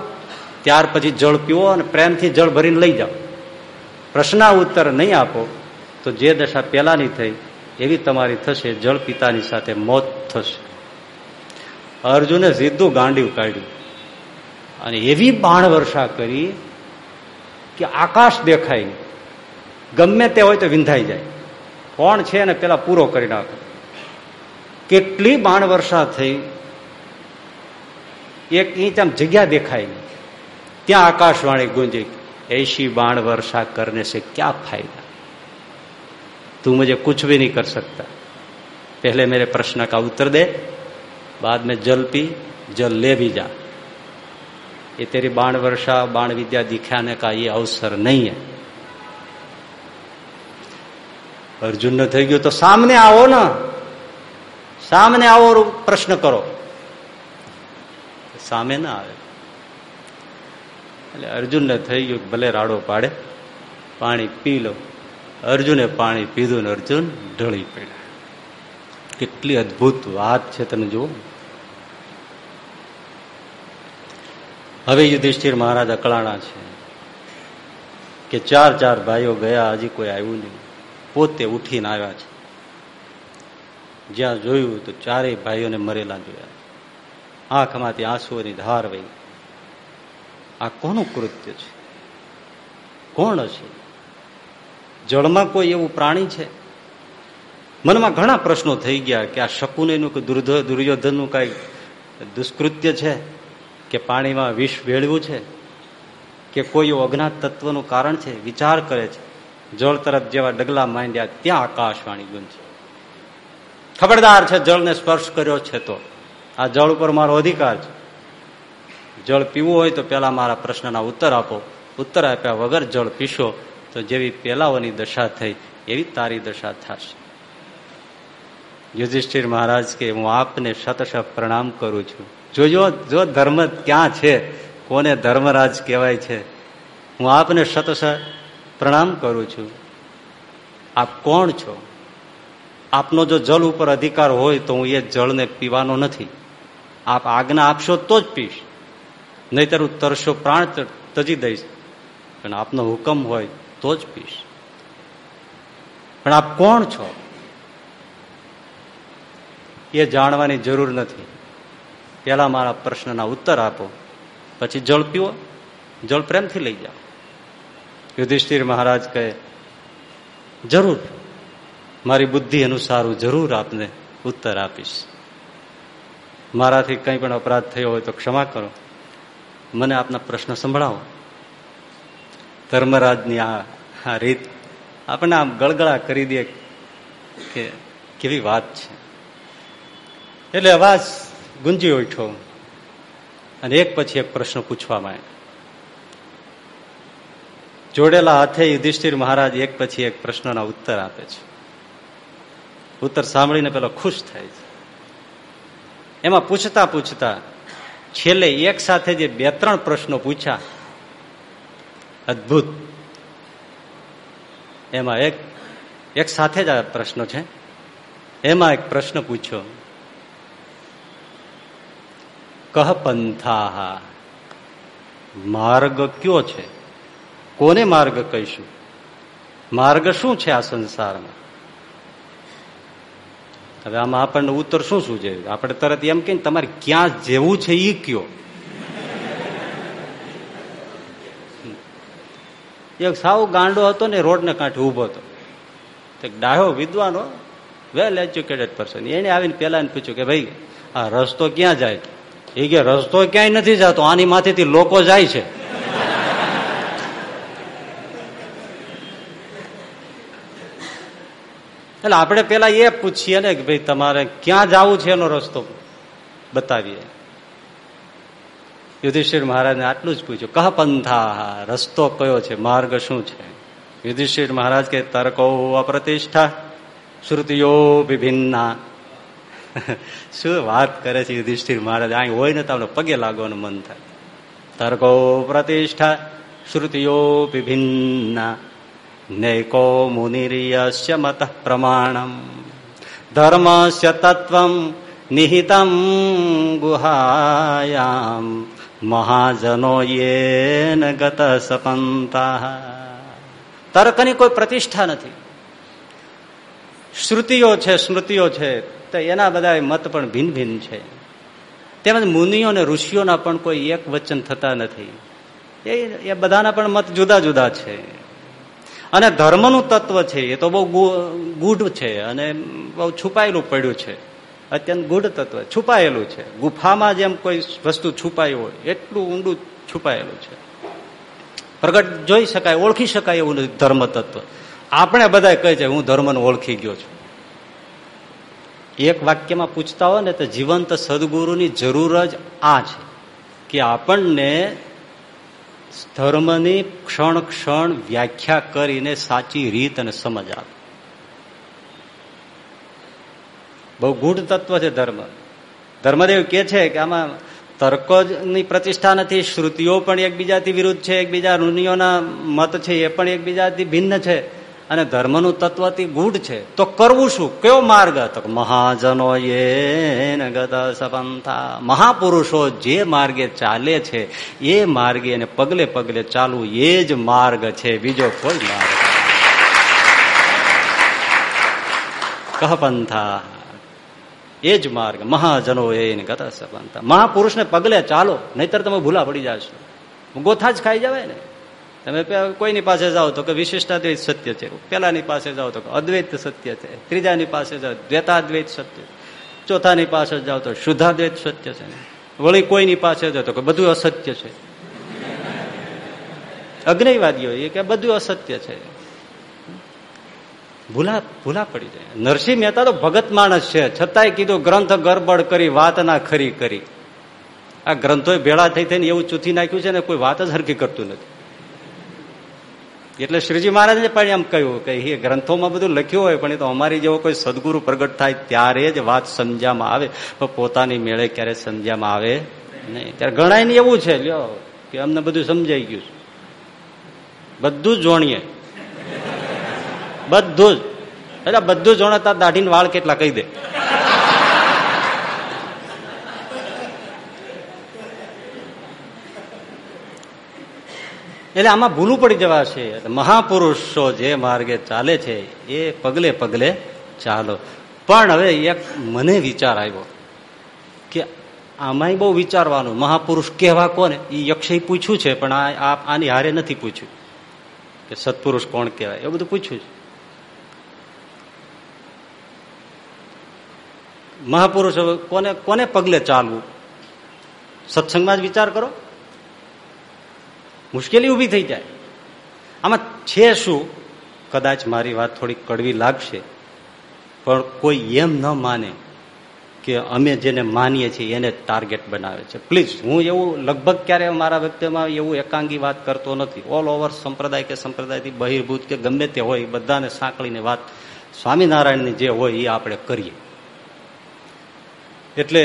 ત્યાર પછી જળ પીવો અને પ્રેમથી જળ ભરીને લઈ જાઓ. પ્રશ્નના ઉત્તર નહીં આપો, તો જે દશા પેલાની થઈ, એવી તમારી થશે, જળ પિતાની સાથે મોત થશે. અર્જુને સીધું ગાંડિયું કાઢ્યું અને એવી બાણ વર્ષા કરી કે આકાશ દેખાય ગમે તે હોય તો વિંધાઈ જાય. કોણ છે એને પેલા પૂરો કરી નાખો. કેટલી બાણ વર્ષા થઈ. એક ઇંચ આમ જગ્યા દેખાય ત્યાં આકાશવાણી ગુંજી એસી બાણ વર્ષા કરને સે ક્યાં ફાયદા? તું મુજે કુછ ભી નહીં કર સકતા. પહેલે મેરે પ્રશ્ન કા ઉત્તર દે, બાદ મેં જલ પી, જલ લે ભી જા. ये तेरी बाण वर्षा बाण विद्या दिखाने का ये अवसर नहीं है અર્જુન ને થઈ ગયું તો સામને આવો ને સામને આવો પ્રશ્ન કરો સામે ના આવે એટલે અર્જુનને થઈ ગયું ભલે રાડો પાડે પાણી પી લો અર્જુને પાણી પીધું ને અર્જુન ઢળી પડ્યા કેટલી અદભુત વાત છે તમે જુઓ હવે યુધિષ્ઠિર મહારાજ અકળાણા છે કે ચાર ચાર ભાઈઓ ગયા, હજી કોઈ આવ્યું નહીં. પોતે ઉઠીને આવ્યા છે. જ્યાં જોયું તો ચારેય ભાઈઓને મરેલા જોયા. આંખમાંથી આંસુઓની ધાર વહી. આ કોનું કૃત્ય છે? કોણ છે જળમાં કોઈ એવું પ્રાણી છે? મનમાં ઘણા પ્રશ્નો થઈ ગયા કે આ શકુનેનું કે દુર્યોધનનું કઈ દુષ્કૃત્ય છે? કે પાણીમાં વિષ વેળવું છે? કે કોઈ અજ્ઞાત તત્વનું કારણ છે? વિચાર કરે છે? જળ તરફ જેવા ડગલા માંડ્યા ત્યાં આકાશવાણી ગુંજી. ખબરદાર છે, જળને સ્પર્શ કર્યો છે તો. આ જળ ઉપર મારો અધિકાર છે. જળ પીવું હોય તો પેલા મારા પ્રશ્નના ઉત્તર આપો. ઉત્તર આપ્યા વગર જળ પીશો તો જેવી પેલાઓની દશા થઈ, એવી તારી દશા થશે. યુધિષ્ઠિર મહારાજ કે હું આપને શતશ પ્રણામ કરું છું. જોજો, જો ધર્મ ક્યાં છે, કોને ધર્મરાજ કહેવાય છે, હું આપને સતસ પ્રણામ કરું છું. આપ કોણ છો? આપનો જો જલ ઉપર અધિકાર હોય તો હું એ જળને પીવાનો નથી. આપ આજ્ઞા આપશો તો જ પીશ. નહીતર હું તરશો પ્રાણ તજી દઈશ. પણ આપનો હુકમ હોય તો જ પીશ. પણ આપ કોણ છો? એ જાણવાની જરૂર નથી. પેલા મારા પ્રશ્નના ઉત્તર આપો. પછી જળ પીવો, જળ પ્રેમથી લઈ જાઓ. યુધિષ્ઠિર મહારાજ કહે, જરૂર, મારી બુદ્ધિ અનુસાર હું જરૂર આપને ઉત્તર આપીશ. મારાથી કંઈ પણ અપરાધ થયો હોય તો ક્ષમા કરો. મને આપના પ્રશ્ન સંભળાવો. ધર્મરાજની આ આ રીત આપણને આમ ગળગળા કરી દે કે કેવી વાત છે. એટલે અવાજ ગુંજી ઉઠ્યો અને એક પછી એક પ્રશ્ન પૂછવા માંડ જોડેલા હાથે યુધિષ્ઠિર મહારાજ એક પછી એક પ્રશ્નના ઉત્તર આપે છે. ઉત્તર સાંભળીને પેલો ખુશ થાય છે. એમાં પૂછતા પૂછતા છેલ્લે એક સાથે જે બે ત્રણ પ્રશ્નો પૂછ્યા, અદભુત. એમાં એક એક સાથે જ આ પ્રશ્નો છે. એમાં એક પ્રશ્ન પૂછ્યો. કહ પંથા માર્ગ કયો છે? કોને માર્ગ કહીશું? માર્ગ શું છે આ સંસારમાં? હવે આમાં આપણને ઉત્તર શું છે આપણે તરત એમ કે તમારે ક્યાં જેવું છે એ કયો. એક સાવ ગાંડો હતો ને રોડ ને કાંઠે ઊભો હતો. ડાયો વિદ્વાનો વેલ એજ્યુકેટેડ પર્સન એને આવીને પેલા પૂછ્યું કે ભાઈ, આ રસ્તો ક્યાં જાય? એ કે રસ્તો ક્યાંય નથી જતો, આની માથેથી લોકો જાય છે. એટલે આપણે પેલા એ પૂછીએ ને કે ભાઈ તમારે ક્યાં જવું છે એનો રસ્તો બતાવીએ. યુધિષ્ઠિર મહારાજને આટલું જ પૂછ્યું, કહ પંથા, રસ્તો કયો છે, માર્ગ શું છે? યુધિષ્ઠિર મહારાજ કે તર્કો અપ્રતિષ્ઠા, શ્રુતિઓ વિભિન્ના. શું વાત કરે છે યુધિષ્ઠિર મહારાજ? અહીં હોય ને તમને પગે લાગવાનું મન થાય. તર્કો પ્રતિષ્ઠા શ્રુતિઓ વિભિન્ના. નૈકો મુનિર્યસ્ય મત પ્રમાણમ. ધર્મસ્ય તત્વ નિહિતમ ગુહાયામ. મહાજનો યેન ગત સપંતા તર્કની કોઈ પ્રતિષ્ઠા નથી. શ્રુતિઓ છે સ્મૃતિઓ છે. તો એના બધા મત પણ ભિન્ન ભિન્ન છે. તેમજ મુનિઓ અને ઋષિઓના પણ કોઈ એક વચન થતા નથી. એ એ બધાના પણ મત જુદા જુદા છે. અને ધર્મનું તત્વ છે, એ તો બહુ ગૂઢ છે અને બહુ છુપાયેલું પડ્યું છે. અત્યંત ગૂઢ તત્વ, છુપાયેલું છે. ગુફામાં જેમ કોઈ વસ્તુ છુપાયું હોય, એટલું ઊંડું છુપાયેલું છે. પ્રગટ જોઈ શકાય, ઓળખી શકાય એવું ધર્મ તત્વ. આપણે બધા કહે છે, હું ધર્મને ઓળખી ગયો છું. એક વાક્યમાં પૂછતા હોય ને તો જીવંત સદગુરુની જરૂર જ આ છે કે આપણને ધર્મની ક્ષણ ક્ષણ વ્યાખ્યા કરીને સાચી રીત અને સમજ આવે બહુ ગૂઢ તત્વ છે ધર્મ. ધર્મદેવ કે છે કે આમાં તર્કોની પ્રતિષ્ઠા નથી, શ્રુતિઓ પણ એકબીજાથી વિરુદ્ધ છે, એકબીજા ઋષિઓના મત છે, એ પણ એકબીજાથી ભિન્ન છે. અને ધર્મનું તત્વથી ગૂઢ છે, તો કરવું શું? કયો માર્ગ? તો મહાજનો એ સપંથા. મહાપુરુષો જે માર્ગે ચાલે છે, એ માર્ગે અને પગલે પગલે ચાલવું એ જ માર્ગ છે, બીજો કોઈ માર્ગ કહપંથા એ જ માર્ગ. મહાજનો એને ગત સપંથા. મહાપુરુષને પગલે ચાલો, નહીતર તમે ભૂલા પડી જશો. ગોથા જ ખાઈ જવાય ને. તમે કોઈની પાસે જાઓ તો કે વિશિષ્ટાદ્વૈત સત્ય છે. પેલાની પાસે જાઓ તો અદ્વૈત સત્ય છે. ત્રીજાની પાસે જાઓ દ્વૈતાદ્વૈત સત્ય ચોથાની પાસે જાઓ તો શુદ્ધાદ્વૈત સત્ય છે. વળી કોઈની પાસે જાઓ તો કે બધું અસત્ય છે. અગ્નિવાદીઓ એ કે બધું અસત્ય છે. ભૂલા ભૂલા પડી જાય. નરસિંહ મહેતા તો ભગત માણસ છે. છતાંય કીધું ગ્રંથ ગરબડ કરી, વાત ના ખરી કરી. આ ગ્રંથો ભેળા થઈ થઈને એવું ચૂથી નાખ્યું છે ને કોઈ વાત જ હરકી કરતું નથી. એટલે શ્રીજી મહારાજને પણ એમ કહ્યું કે એ ગ્રંથોમાં બધું લખ્યું હોય, પણ એ તો અમારી જેવો કોઈ સદગુરુ પ્રગટ થાય ત્યારે જ વાત સમજ્યામાં આવે. પણ પોતાની મેળે ક્યારે સમજ્યામાં આવે નહીં. ત્યારે ગણાય એવું છે, લ્યો, કે અમને બધું સમજાઈ ગયું બધું જ જોણીએ. બધું જ. એટલે બધું જોણતા દાઢીને વાળ કેટલા કહી દે. એટલે આમાં ભૂલું પડી જવાશે મહાપુરુષો જે માર્ગે ચાલે છે, એ પગલે પગલે ચાલો. પણ હવે એક મને વિચાર આવ્યો કે આમાંય બહુ વિચારવાનું. મહાપુરુષ કહેવા કોને? એ યક્ષે પૂછ્યું છે, પણ આની હારે નથી પૂછ્યું. કે સત્પુરુષ કોણ કહેવાય? એવું બધું પૂછ્યું છે. મહાપુરુષ કોને કોને પગલે ચાલવું? સત્સંગમાં જ વિચાર કરો. મુશ્કેલી ઊભી થઈ જાય. આમાં છે શું? કદાચ મારી વાત થોડી કડવી લાગશે, પણ કોઈ એમ ન માને કે અમે જેને માનીએ છીએ એને ટાર્ગેટ બનાવે છે. પ્લીઝ હું એવું લગભગ ક્યારે મારા વ્યક્તિમાં એવું એકાંગી વાત કરતો નથી. ઓલ ઓવર સંપ્રદાય કે સંપ્રદાયથી બહિર્ભૂત કે ગમે તે હોય, બધાને સાંકળીને વાત સ્વામિનારાયણની જે હોય એ આપણે કરીએ. એટલે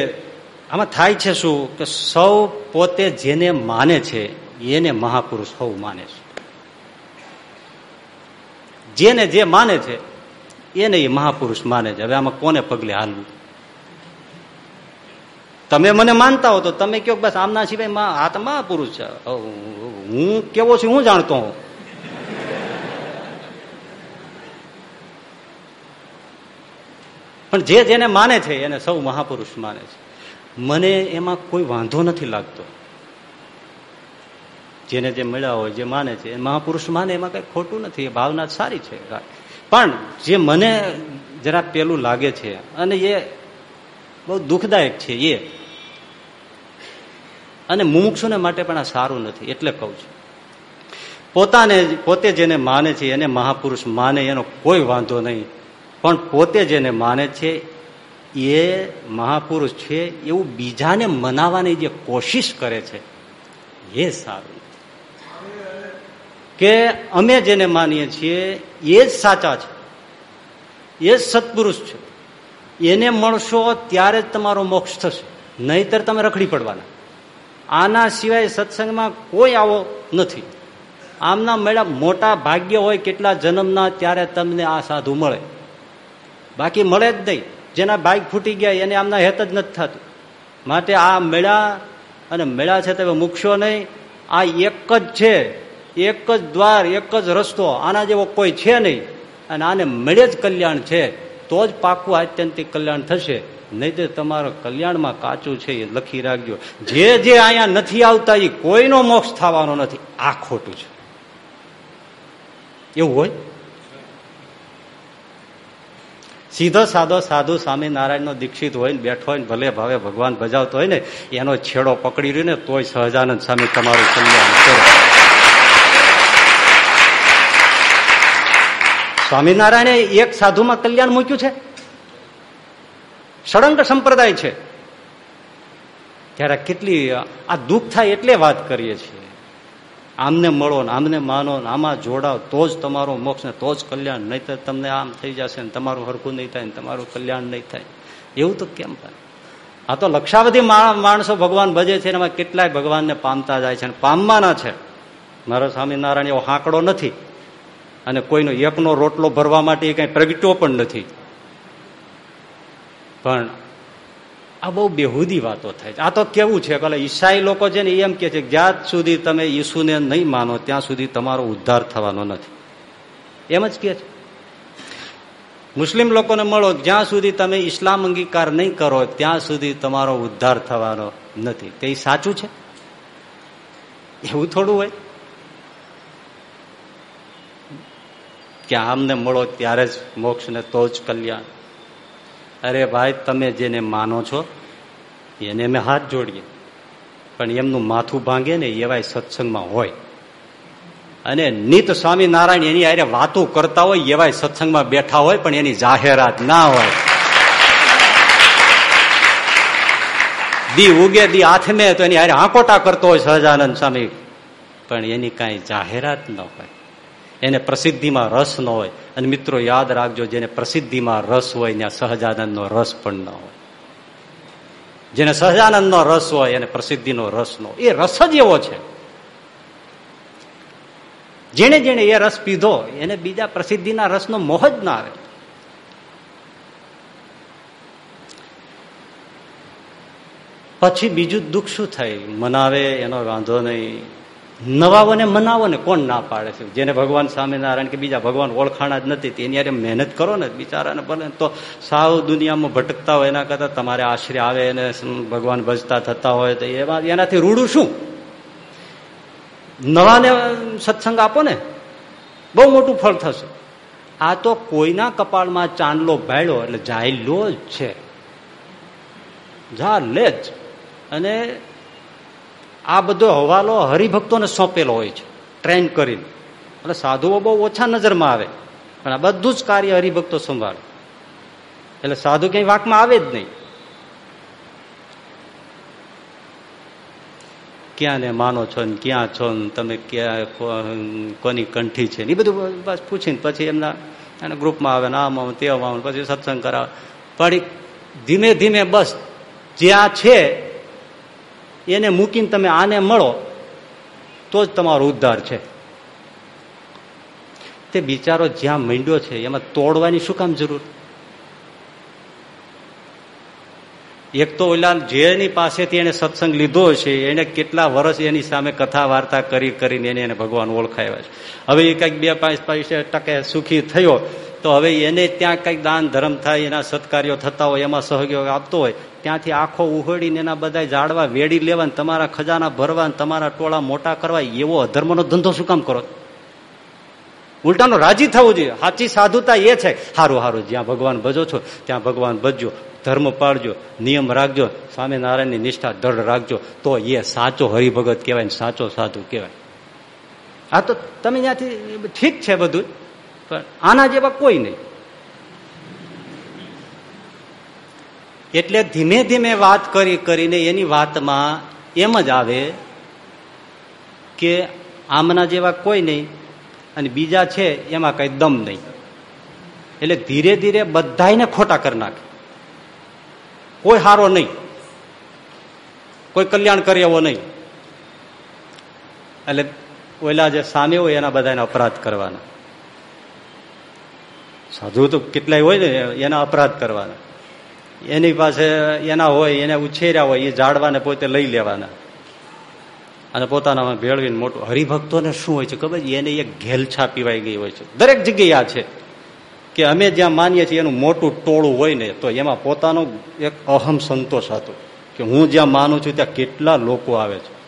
આમાં થાય છે શું? કે સૌ પોતે જેને માને છે એને મહાપુરુષ સૌ માને છે. જેને જે માને છે, એને એ મહાપુરુષ માને છે. હવે આમાં કોને પગલે હાલવું? તમે મને માનતા હો તો તમે કહો બસ આમના સિવાય તો મહાપુરુષ છે. હું કેવો છું હું જાણતો હું પણ જે જેને માને છે એને સૌ મહાપુરુષ માને છે. મને એમાં કોઈ વાંધો નથી લાગતો. જેને જે મળ્યા હોય, જે માને છે મહાપુરુષ માને, એમાં કઈ ખોટું નથી, એ ભાવના સારી છે. પણ જે મને જરા પેલું લાગે છે, અને એ બહુ દુઃખદાયક છે એ, અને મુમુક્ષુને માટે પણ આ સારું નથી, એટલે કઉ છું. પોતાને, પોતે જેને માને છે, એને મહાપુરુષ માને, એનો કોઈ વાંધો નહીં. પણ પોતે જેને માને છે, એ મહાપુરુષ છે, એવું બીજાને મનાવવાની જે કોશિશ કરે છે, એ સારું. કે અમે જેને માનીએ છીએ, એ જ સાચા છે. એ જ સત્પુરુષ છે. એને મળશો ત્યારે જ તમારો મોક્ષ થશે. નહીતર તમે રખડી પડવાના. આના સિવાય સત્સંગમાં કોઈ આવો નથી. આમના મેળા મોટા ભાગ્ય હોય કેટલા જન્મના ત્યારે તમને આ સાધુ મળે. બાકી મળે જ નહીં. જેના બાઇક ફૂટી ગયા એને આમના હેત જ નથી થતું. માટે આ મેળા અને મેળા છે તમે મૂકશો નહીં. આ એક જ છે. એક જ દ્વાર, એક જ રસ્તો, આના જેવો કોઈ છે નહીં. અને આને મળે જ કલ્યાણ છે. તો જ પાકું આત્યંતિક કલ્યાણ થશે. નહીં તો તમારા કલ્યાણમાં કાચું છે એ લખી રાખજો. જે જે અહીંયા નથી આવતા એ કોઈનો મોક્ષ થવાનો નથી. આ ખોટું છે. એવું હોય? સીધો સાદો સાધુ સ્વામિનારાયણનો દીક્ષિત હોય ને બેઠો હોય ને ભલે ભાવે ભગવાન ભજાવતો હોય ને, એનો છેડો પકડી રહ્યો ને, તોય સહજાનંદ સ્વામી તમારું કલ્યાણ કરે. સ્વામિનારાયણે એક સાધુમાં કલ્યાણ મૂક્યું છે. સળંગ સંપ્રદાય છે. ત્યારે કેટલી આ દુઃખ થાય એટલે વાત કરીએ છીએ. આમને મળો ને આમને માનો ને આમાં જોડાવ, તો જ તમારો મોક્ષ ને તો જ કલ્યાણ નહીં તો તમને આમ થઈ જશે ને તમારું હરખું નહીં થાય ને તમારું કલ્યાણ નહીં થાય. એવું તો કેમ થાય? આ તો લક્ષાવધિ માણસો ભગવાન ભજે છે એમાં કેટલાય ભગવાનને પામતા જાય છે પામવાના છે. મારો સ્વામિનારાયણ એવો હાંકડો નથી. અને કોઈનો એકનો રોટલો ભરવા માટે એ કઈ પ્રગટ્યો પણ નથી. પણ આ બહુ બેહુદી વાતો થાય છે. આ તો કેવું છે કે ઈસાઈ લોકો છે ને એમ કે છે જ્યાં સુધી તમે ઈસુને નહીં માનો, ત્યાં સુધી તમારો ઉદ્ધાર થવાનો નથી. એમ જ કે છે. મુસ્લિમ લોકોને મળો, જ્યાં સુધી તમે ઇસ્લામ અંગીકાર નહીં કરો, ત્યાં સુધી તમારો ઉદ્ધાર થવાનો નથી. તે સાચું છે? એવું થોડું હોય? કે આમને મળો ત્યારે જ મોક્ષ ને તો જ કલ્યાણ. અરે ભાઈ, તમે જેને માનો છો, એને અમે હાથ જોડીએ. પણ એમનું માથું ભાંગે ને એવાય સત્સંગમાં હોય. અને નિત સ્વામિનારાયણ એની આરે વાતો કરતા હોય, એવાય સત્સંગમાં બેઠા હોય, પણ એની જાહેરાત ના હોય. દી ઉગે, દી હાથમે તો એની આરે આંકોટા કરતો હોય સહજાનંદ સ્વામી. પણ એની કાંઈ જાહેરાત ન હોય. એને પ્રસિદ્ધિમાં રસ ન હોય. અને મિત્રો, યાદ રાખજો, જેને પ્રસિદ્ધિમાં રસ હોય, ત્યાં સહજાનંદનો રસ પણ ન હોય. જેને સહજાનંદનો રસ હોય, એને પ્રસિદ્ધિનો રસ નો એ રસ જ એવો છે. જેને જેને એ રસ પીધો, એને બીજા પ્રસિદ્ધિના રસનો મોહ જ ના આવે. પછી બીજું દુઃખ શું થાય? મનાવે, એનો વાંધો નહીં. નવાઓને મનાવોને કોણ ના પાડે છે? જેને ભગવાન સ્વામિનારાયણ કે બીજા ભગવાન ઓળખાણા જ નથી એની યારે મહેનત કરો ને બિચારાને ભલે તો સાવ દુનિયામાં ભટકતા હોય એના કરતા તમારે આશ્રય આવે અને ભગવાન ભજતા થતા હોય તો એમાં એનાથી રૂડું શું? નવાને સત્સંગ આપો ને, બહુ મોટું ફળ થશે. આ તો કોઈના કપાળમાં ચાંદલો ભાડ્યો એટલે જાયલો જ છે. જા લે જ. અને આ બધો હવાલો હરિભક્તોને સોંપેલો હોય છે ટ્રેન કરીને. એટલે સાધુઓ બહુ ઓછા નજરમાં આવે, પણ આ બધું જ કાર્ય હરિભક્તો સંભાળે. એટલે સાધુ ક્યાંય વાકમાં આવે જ નહીં. ક્યાં ને માનો છો ને ક્યાં છો ને તમે ક્યાં કોની કંઠી છે ને, એ બધું બસ પૂછીને પછી એમના, એને ગ્રુપમાં આવે ને આમ આમ, તેમ આમ, પછી સત્સંગ કરાવે. પણ ધીમે ધીમે બસ જ્યાં છે એને મૂકીને તમે આને મળો, તો જ તમારો ઉદ્ધાર છે. તે બિચારો જ્યાં માંડ્યો છે, એમાં તોડવાની શું કામ જરૂર? એક તો ઓલા જેની પાસેથી એને સત્સંગ લીધો છે એને કેટલા વર્ષ એની સામે કથા વાર્તા કરી કરીને એને ભગવાન ઓળખાયા છે. હવે એ કંઈક બે પાંચ પૈસે ટકે સુખી થયો તો હવે એને ત્યાં કંઈક દાન ધર્મ થાય, એના સત્કાર્યો થતા હોય, એમાં સહયોગ આપતો હોય, ત્યાંથી આખો ઉહડીને એના બધા જાડવા વેડી લેવા તમારા ખજાના ભરવા તમારા ટોળા મોટા કરવા, એવો અધર્મનો ધંધો શું કામ કરો? ઉલટાનો રાજી થવું જોઈએ. સાચી સાધુતા એ છે. સારું સારું જ્યાં ભગવાન ભજો છો, ત્યાં ભગવાન ભજજો. ધર્મ પાળજો, નિયમ રાખજો, સ્વામિનારાયણની નિષ્ઠા દઢ રાખજો. તો એ સાચો હરિભગત કહેવાય ને સાચો સાધુ કહેવાય. આ તો તમે ત્યાંથી ઠીક છે બધું. પણ આના જેવા કોઈ નહીં. એટલે ધીમે ધીમે વાત કરી કરીને એની વાતમાં એમ જ આવે કે આમના જેવા કોઈ નહીં અને બીજા છે એમાં કઈ દમ નહીં. એટલે ધીરે ધીરે બધાને ખોટા કરી નાખે. કોઈ હારો નહીં. કોઈ કલ્યાણ કરે એવો નહીં. એટલે ઓલા જે સામે હોય એના બધાને અપરાધ કરવાના. સાધુ તો કેટલાય હોય ને, એના અપરાધ કરવાના. એની પાસે એના હોય, એને ઉછેર્યા હોય, એ ઝાડવાને પોતે લઈ લેવાના. અને પોતાનામાં ભેળવીને મોટું હરિભક્તોને શું હોય છે ખબર? એને એક ઘેલછા પીવાઈ ગઈ હોય છે. દરેક જગ્યાએ આ છે કે અમે જ્યાં માનીએ છીએ એનું મોટું ટોળું હોય ને, તો એમાં પોતાનો એક અહમ સંતોષ હતો કે હું જ્યાં માનું છું ત્યાં કેટલા લોકો આવે છે.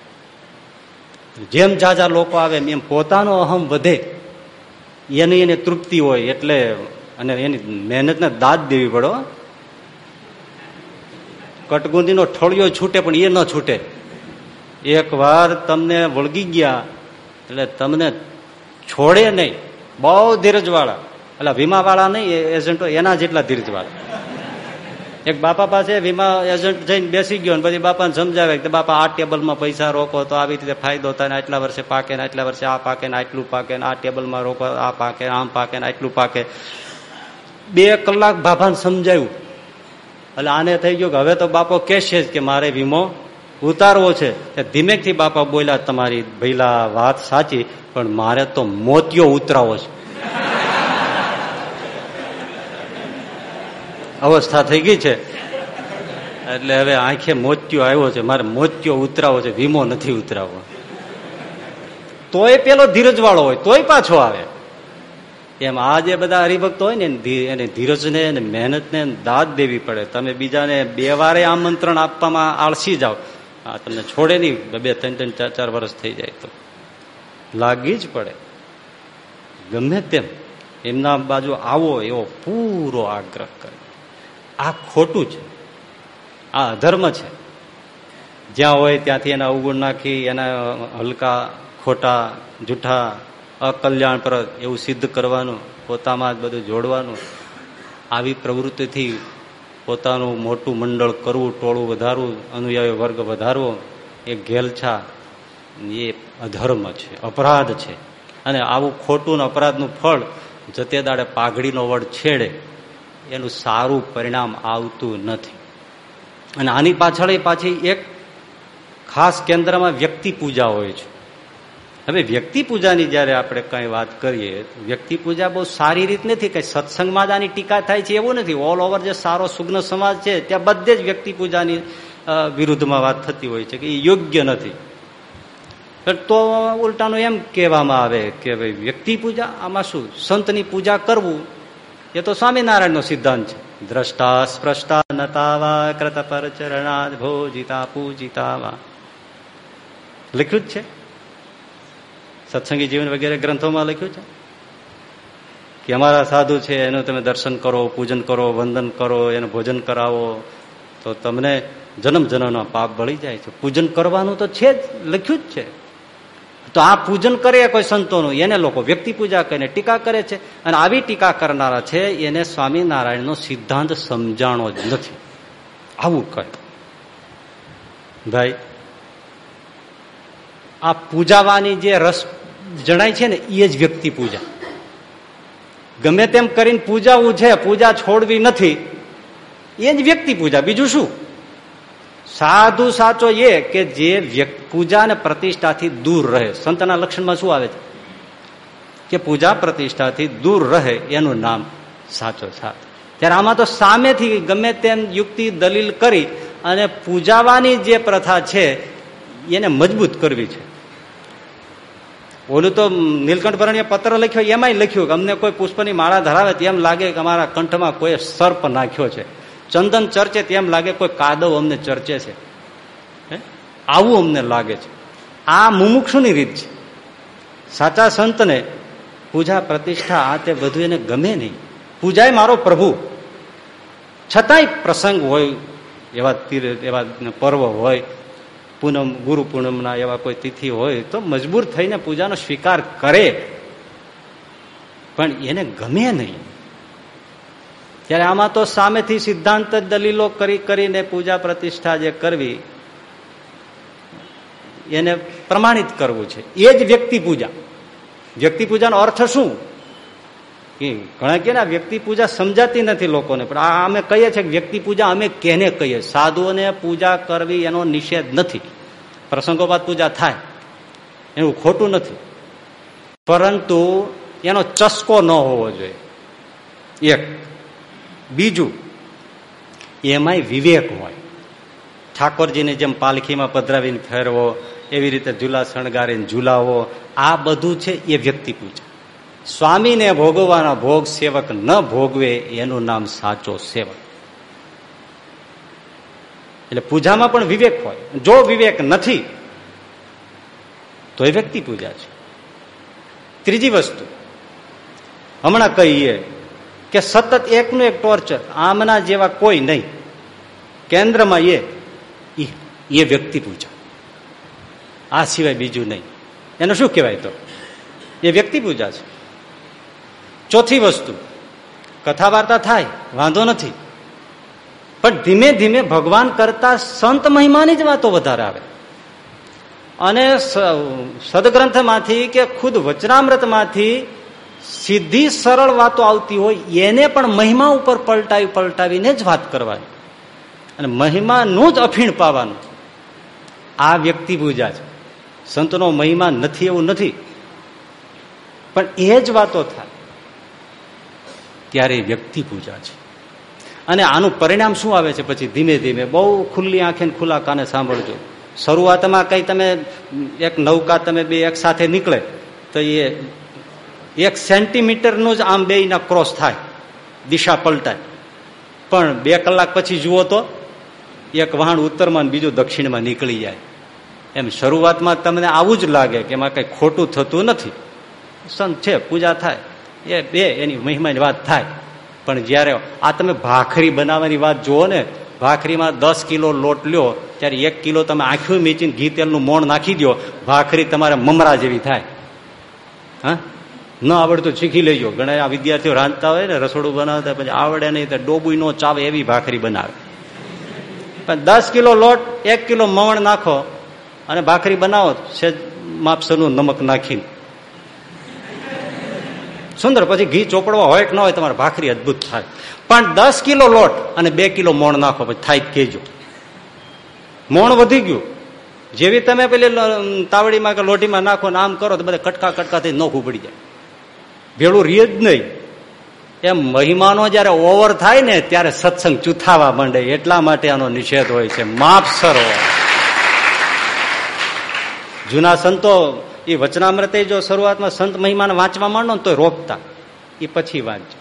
જેમ જાજા લોકો આવે એમ પોતાનો અહમ વધે. એની એને તૃપ્તિ હોય એટલે અને એની મહેનતને દાદ દેવી પડો કટગુંદીનો ઠળિયો છૂટે, પણ એ ન છૂટે. એકવાર તમને વળગી ગયા, એટલે તમને છોડે નહીં. બહુ ધીરજવાળા. એટલે વીમાવાળા નહીં એજન્ટો એના જેટલા ધીરજવાળા. એક બાપા પાસે વીમા એજન્ટ જઈને બેસી ગયો ને પછી બાપાને સમજાવે કે બાપા, આ ટેબલમાં પૈસા રોકો તો આવી રીતે ફાયદો થાય ને આટલા વર્ષે પાકે ને આટલા વર્ષે આ પાકે ને આટલું પાકે ને આ ટેબલમાં રોકો, આ પાકે, આમ પાકે ને આટલું પાકે. બે કલાક બાપાને સમજાયું. એટલે આને થઈ ગયું કે હવે તો બાપો કહેશે જ કે મારે વીમો ઉતારવો છે. ધીમેકથી બાપા બોલ્યા, તમારી ભૈલા વાત સાચી, પણ મારે તો મોતિયો ઉતરાવો છે. અવસ્થા થઈ ગઈ છે. એટલે હવે આંખે મોતિયો આવ્યો છે. મારે મોતિયો ઉતરાવો છે. વીમો નથી ઉતરાવો. તોય પેલો ધીરજ વાળો હોય, તોય પાછો આવે. એમ આ જે બધા હરિભક્તો હોય ને, એને ધીરજને અને મહેનતને દાદ દેવી પડે. તમે બીજાને બે વારે આમંત્રણ આપવામાં આળસી જાઓ. આ તમને છોડે નહીં. બે ત્રણ ત્રણ, ચાર ચાર વર્ષ થઈ જાય તો. લાગી જ પડે. ગમે તેમ. એમના બાજુ આવો એવો પૂરો આગ્રહ કરે. આ ખોટું છે. આ અધર્મ છે. જ્યાં હોય ત્યાંથી એના અવગુણ નાખી, એના હલકા, ખોટા, જૂઠા અકલ્યાણપ્રદ એવું સિદ્ધ કરવાનું, પોતામાં જ બધું જોડવાનું, આવી પ્રવૃત્તિથી પોતાનું મોટું મંડળ કરવું, ટોળું વધારવું, અનુયાયી વર્ગ વધારવો, એ ઘેલછા, એ અધર્મ છે, અપરાધ છે. અને આવું ખોટું ને અપરાધનું ફળ જતે દાડે પાઘડીનો વડ છેડે, એનું સારું પરિણામ આવતું નથી. અને આની પાછળ પાછી એક ખાસ કેન્દ્રમાં વ્યક્તિ પૂજા હોય છે. હવે વ્યક્તિ પૂજાની જયારે આપણે કઈ વાત કરીએ, વ્યક્તિ પૂજા બહુ સારી રીત નથી, કઈ સત્સંગમાં જ આની ટીકા થાય છે એવું નથી. ઓલ ઓવર જે સારો સુગ્ન સમાજ છે, ત્યાં બધે જ વ્યક્તિ પૂજાની વિરુદ્ધમાં વાત થતી હોય છે કે એ યોગ્ય નથી. તો ઉલટાનું એમ કહેવામાં આવે કે ભાઈ વ્યક્તિ પૂજા, આમાં શું? સંતની પૂજા કરવું, એ તો સ્વામિનારાયણનો સિદ્ધાંત છે. દ્રષ્ટા સ્પ્રષ્ટા નતાવા કૃત પર ચરણા ભોજિતા પૂજિતાવા. લખ્યું જ છે? સત્સંગી જીવન વગેરે ગ્રંથોમાં લખ્યું છે? કે અમારા સાધુ છે, એનું તમે દર્શન કરો, પૂજન કરો, વંદન કરો, એનું ભોજન કરાવો, તો તમને જન્મ જન્મના પાપ બળી જાય છે. પૂજન કરવાનું તો છે જ, લખ્યું જ છે. તો આ પૂજન કરે કોઈ સંતોનું, એને લોકો વ્યક્તિ પૂજા કરીને ટીકા કરે છે, અને આવી ટીકા કરનારા છે, એને સ્વામિનારાયણનો સિદ્ધાંત સમજાણો જ નથી. આવું કહે. ભાઈ, આ પૂજાવાની જે રસ જણાય છે ને એ જ વ્યક્તિ પૂજા. ગમે તેમ કરીને પૂજાવું છે, પૂજા છોડવી નથી, એ જ વ્યક્તિ પૂજા. બીજું શું? સાધુ સાચો એ કે જે પૂજા અને પ્રતિષ્ઠાથી દૂર રહે. સંતના લક્ષણમાં શું આવે છે? કે પૂજા પ્રતિષ્ઠાથી દૂર રહે, એનું નામ સાચો સાથ ત્યારે આમાં તો સામેથી ગમે તેમ યુક્તિ દલીલ કરી અને પૂજાવાની જે પ્રથા છે, એને મજબૂત કરવી છે. ઓલું તો નીલકંઠ ભરણીએ પત્ર લખ્યો, એમાંય લખ્યું કે અમને કોઈ પુષ્પની માળા ધરાવે તેમ લાગે કે અમારા કંઠમાં કોઈ સર્પ નાખ્યો છે. ચંદન ચર્ચે તેમ લાગે કોઈ કાદવ અમને ચર્ચે છે. આવું અમને લાગે છે. આ મુમુક્ષુની રીત છે. સાચા સંતને પૂજા પ્રતિષ્ઠા આ તે બધું એને ગમે નહીં. પૂજાય મારો પ્રભુ. છતાંય પ્રસંગ હોય એવા તીર, એવા પર્વ હોય પૂનમ, ગુરુ પૂનમના એવા કોઈ તિથિ હોય તો મજબૂર થઈને પૂજાનો સ્વીકાર કરે. પણ એને ગમે નહીં. ત્યારે આમાં તો સામેથી સિદ્ધાંત જ દલીલો કરી કરીને પૂજા પ્રતિષ્ઠા જે કરવી, એને પ્રમાણિત કરવું છે. એ જ વ્યક્તિ પૂજા. વ્યક્તિ પૂજાનો અર્થ શું? ઘણા કે વ્યક્તિ પૂજા સમજાતી નથી લોકોને, પણ આ અમે કહીએ છીએ વ્યક્તિ પૂજા અમે કેને કહીએ? સાધુઓને પૂજા કરવી એનો નિષેધ નથી. પ્રસંગોપાત પૂજા થાય, એવું ખોટું નથી. પરંતુ એનો ચસ્કો ન હોવો જોઈએ. એક. બીજું, એમાંય વિવેક હોય. ઠાકોરજીને જેમ પાલખીમાં પધરાવીને ફેરવો, એવી રીતે ઝૂલા શણગારીને ઝૂલાવો, આ બધું છે એ વ્યક્તિ પૂજા. સ્વામીને ભોગવવાના ભોગ સેવક ન ભોગવે, એનું નામ સાચો સેવક. એટલે પૂજામાં પણ વિવેક હોય. જો વિવેક નથી, તો એ વ્યક્તિ પૂજા છે. ત્રીજી વસ્તુ. હમણાં કહીએ કે સતત એકનું એક ટોર્ચર આમના જેવા કોઈ નહીં. કેન્દ્રમાં એ એ વ્યક્તિ પૂજા. આ સિવાય બીજું નહીં. એનું શું કહેવાય તો? એ વ્યક્તિ પૂજા છે. ચોથી વસ્તુ. કથા વાર્તા થાય, વાંધો નથી. પણ ધીમે ધીમે ભગવાન કરતા સંત મહિમાની જ વાતો વધારે આવે. અને સદગ્રંથમાંથી કે ખુદ વચનામૃતમાંથી સીધી સરળ વાતો આવતી હોય, એને પણ મહિમા ઉપર પલટાવી, પલટાવીને જ વાત કરવાની. અને મહિમાનું જ અફીણ પાવાનું. આ વ્યક્તિ પૂજા છે. સંતનો મહિમા નથી એવું નથી. પણ એ જ વાતો થાય. ત્યારે વ્યક્તિ પૂજા છે? અને આનું પરિણામ શું આવે છે પછી ધીમે ધીમે? બહુ ખુલ્લી આંખે ખુલ્લા કાને સાંભળજો. શરૂઆતમાં કઈ તમે એક નૌકા તમે બે એક સાથે નીકળે, તો એ એક સેન્ટીમીટરનું જ આમ બે ક્રોસ થાય, દિશા પલટાય. પણ બે કલાક પછી જુઓ તો એક વહાણ ઉત્તરમાં બીજું દક્ષિણમાં નીકળી જાય. એમ શરૂઆતમાં તમને આવું જ લાગે કે એમાં કઈ ખોટું થતું નથી. સંત છે, પૂજા થાય. એ બે, એની મહિમાની વાત થાય. પણ જયારે આ તમે ભાખરી બનાવવાની વાત જુઓ ને, ભાખરીમાં દસ કિલો લોટ લ્યો, ત્યારે એક કિલો તમે આંખ્યું મીચીને ઘી તેલનું મોણ નાખી દો ભાખરી તમારે મમરા જેવી થાય. હા? ન આવડતું શીખી લેજો. ઘણા આ વિદ્યાર્થીઓ રાંધતા હોય ને, રસોડું બનાવતા, પછી આવડે નહીં તો ડોબુઈ નો ચાવે એવી ભાખરી બનાવે. પણ દસ કિલો લોટ, એક કિલો મવણ નાખો અને ભાખરી બનાવો છે માપસરનું નમક નાખીને. સુંદર, પછી ઘી ચોપડવા હોય કે ન હોય તમારે ભાખરી અદભુત થાય. પણ દસ કિલો લોટ અને બે કિલો મોણ નાખો, પછી થાય કેજો. મોણ વધી ગયું. જેવી તમે પેલી તાવડીમાં કે લોટીમાં નાખો ને આમ કરો તો બધા કટકા કટકાથી નોખું પડી જાય. ભેળું રીએ જ નહીં. એમ મહિમાનો જયારે ઓવર થાય ને ત્યારે સત્સંગ ચૂથાવા માંડે. એટલા માટે આનો નિષેધ હોય છે. માપસર. હોય જૂના સંતો એ વચનામૃતે જો શરૂઆતમાં સંત મહિમાને વાંચવા માંડો ને તો રોકતા. એ પછી વાંચો.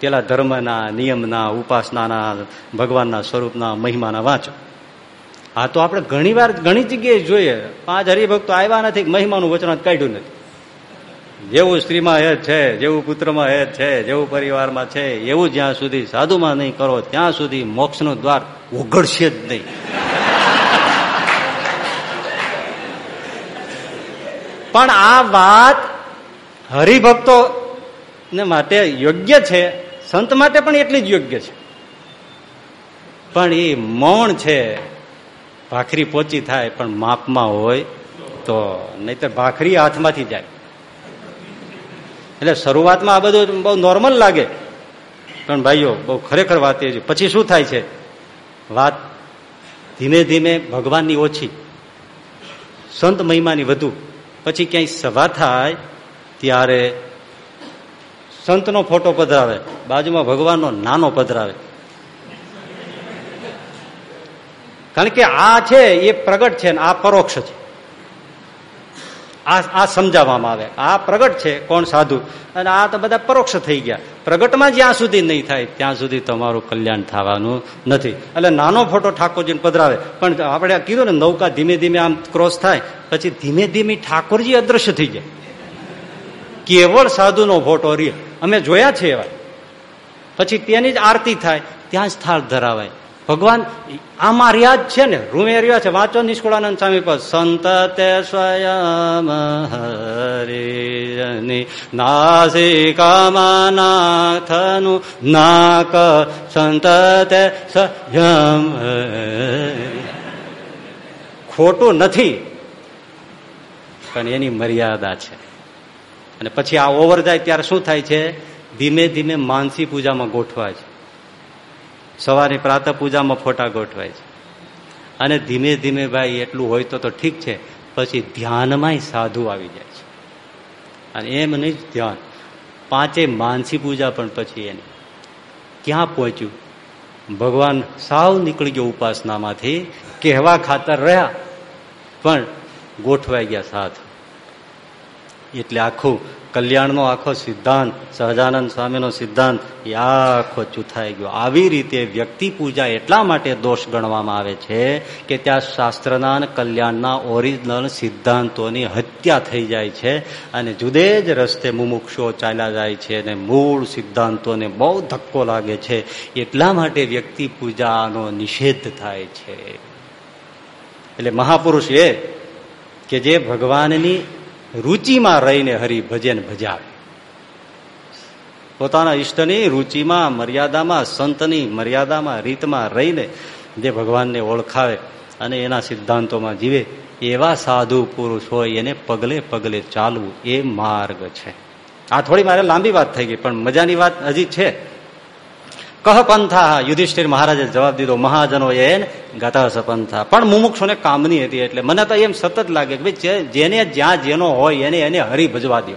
પેલા ધર્મના, નિયમના, ઉપાસનાના, ભગવાનના સ્વરૂપના મહિમાના વાંચો. હા તો આપણે ઘણી વાર ઘણી જગ્યાએ જોઈએ. પાંચ હરિભક્તો આવ્યા નથી, મહિમાનું વચન કાઢ્યું નથી. જેવું સ્ત્રીમાં હેત છે, જેવું પુત્રમાં હેત છે, જેવું પરિવારમાં છે, એવું જ્યાં સુધી સાધુમાં નહીં કરો, ત્યાં સુધી મોક્ષનું દ્વાર ઉઘડશે જ નહીં. પણ આ વાત હરિભક્તો ને માટે યોગ્ય છે, સંત માટે પણ એટલી જ યોગ્ય છે. પણ એ મૌન છે, ભાખરી પોચી થાય પણ માપમાં હોય તો નહીતર ભાખરી હાથમાંથી જાય. એટલે શરૂઆતમાં આ બધું બહુ નોર્મલ લાગે. પણ ભાઈઓ, બહુ ખરેખર વાત એ છે. પછી શું થાય છે? વાત ધીમે ધીમે ભગવાનની ઓછી. સંત મહિમાની વધુ. પછી ક્યાંય સભા થાય, ત્યારે સંતનો ફોટો પધરાવે, બાજુમાં ભગવાનનો નાનો પધરાવે. કારણ કે આ છે, એ પ્રગટ છે ને, આ પરોક્ષ છે. આ આ સમજાવવામાં આવે. આ પ્રગટ છે કોણ સાધુ? અને આ તો બધા પરોક્ષ થઈ ગયા. પ્રગટમાં જ્યાં સુધી નહીં થાય, ત્યાં સુધી તમારું કલ્યાણ થવાનું નથી. એટલે નાનો ફોટો ઠાકોરજીને પધરાવે. પણ આપણે કીધું ને, નૌકા ધીમે ધીમે આમ ક્રોસ થાય, પછી ધીમે ધીમે ઠાકોરજી અદ્રશ્ય થઈ જાય કેવળ સાધુનો ફોટો રે અમે જોયા છે એવા. પછી તેની જ આરતી થાય, ત્યાં જ થાળ ધરાવાય. ભગવાન, આમાં રિયાજ છે ને? રૂમે રહ્યા છે. વાંચો નિષ્કુળાનંદ સ્વામી પર. સંત તે સ્વયં હરિની નાસિકામાનાથનું નાક. સંત તે સ્વયં ખોટું નથી, પણ એની મર્યાદા છે. અને પછી આ ઓવર જાય ત્યારે શું થાય છે? ધીમે ધીમે માનસી પૂજામાં ગોઠવાય છે. સવારે પ્રાતઃ પૂજામાં ફોટા ગોઠવાય છે. અને ધીમે ધીમે ભાઈ એટલું હોય તો ઠીક છે, પછી ધ્યાનમાંય સાધુ આવી જાય છે. અને એમ નહીં ધ્યાન. પાંચે માનસી પૂજા પણ પછી એની. ક્યાં પહોંચ્યું? ભગવાન સાવ નીકળી ગયો ઉપાસનામાંથી, કહેવા ખાતર રહ્યા. પણ ગોઠવાઈ ગયા સાધુ. એટલે આખું કલ્યાણનો આખો સિદ્ધાંત, સહજાનંદ સ્વામીનો સિદ્ધાંત એ આખો ચૂથાઈ ગયો. આવી રીતે વ્યક્તિ પૂજા એટલા માટે દોષ ગણવામાં આવે છે કે ત્યાં શાસ્ત્રના કલ્યાણના ઓરિજિનલ સિદ્ધાંતોની હત્યા થઈ જાય છે અને જુદે જ રસ્તે મુમુક્ષો ચાલ્યા જાય છે અને મૂળ સિદ્ધાંતોને બહુ ધક્કો લાગે છે. એટલા માટે વ્યક્તિ પૂજાનો નિષેધ થાય છે. એટલે મહાપુરુષ એ કે જે ભગવાનની રુચિમાં રહીને હરિ ભજન ભજાવે. પોતાના ઈષ્ટની રુચિમાં, મર્યાદામાં, સંતની મર્યાદામાં, રીતમાં રહીને જે ભગવાનને ઓળખાવે અને એના સિદ્ધાંતોમાં જીવે, એવા સાધુ પુરુષ હોય એને પગલે પગલે ચાલવું એ માર્ગ છે. આ થોડી મારે લાંબી વાત થઈ ગઈ, પણ મજાની વાત હજી છે. કહ પંથા યુધિષ્ઠિર મહારાજે જવાબ દીધો, મહાજનો એ ગતા સપંથા પણ મુમુક્ષોને કામની હતી એટલે મને તો એમ સતત લાગે કે ભાઈ જેને જ્યાં જેનો હોય એને એને હરી ભજવા દો.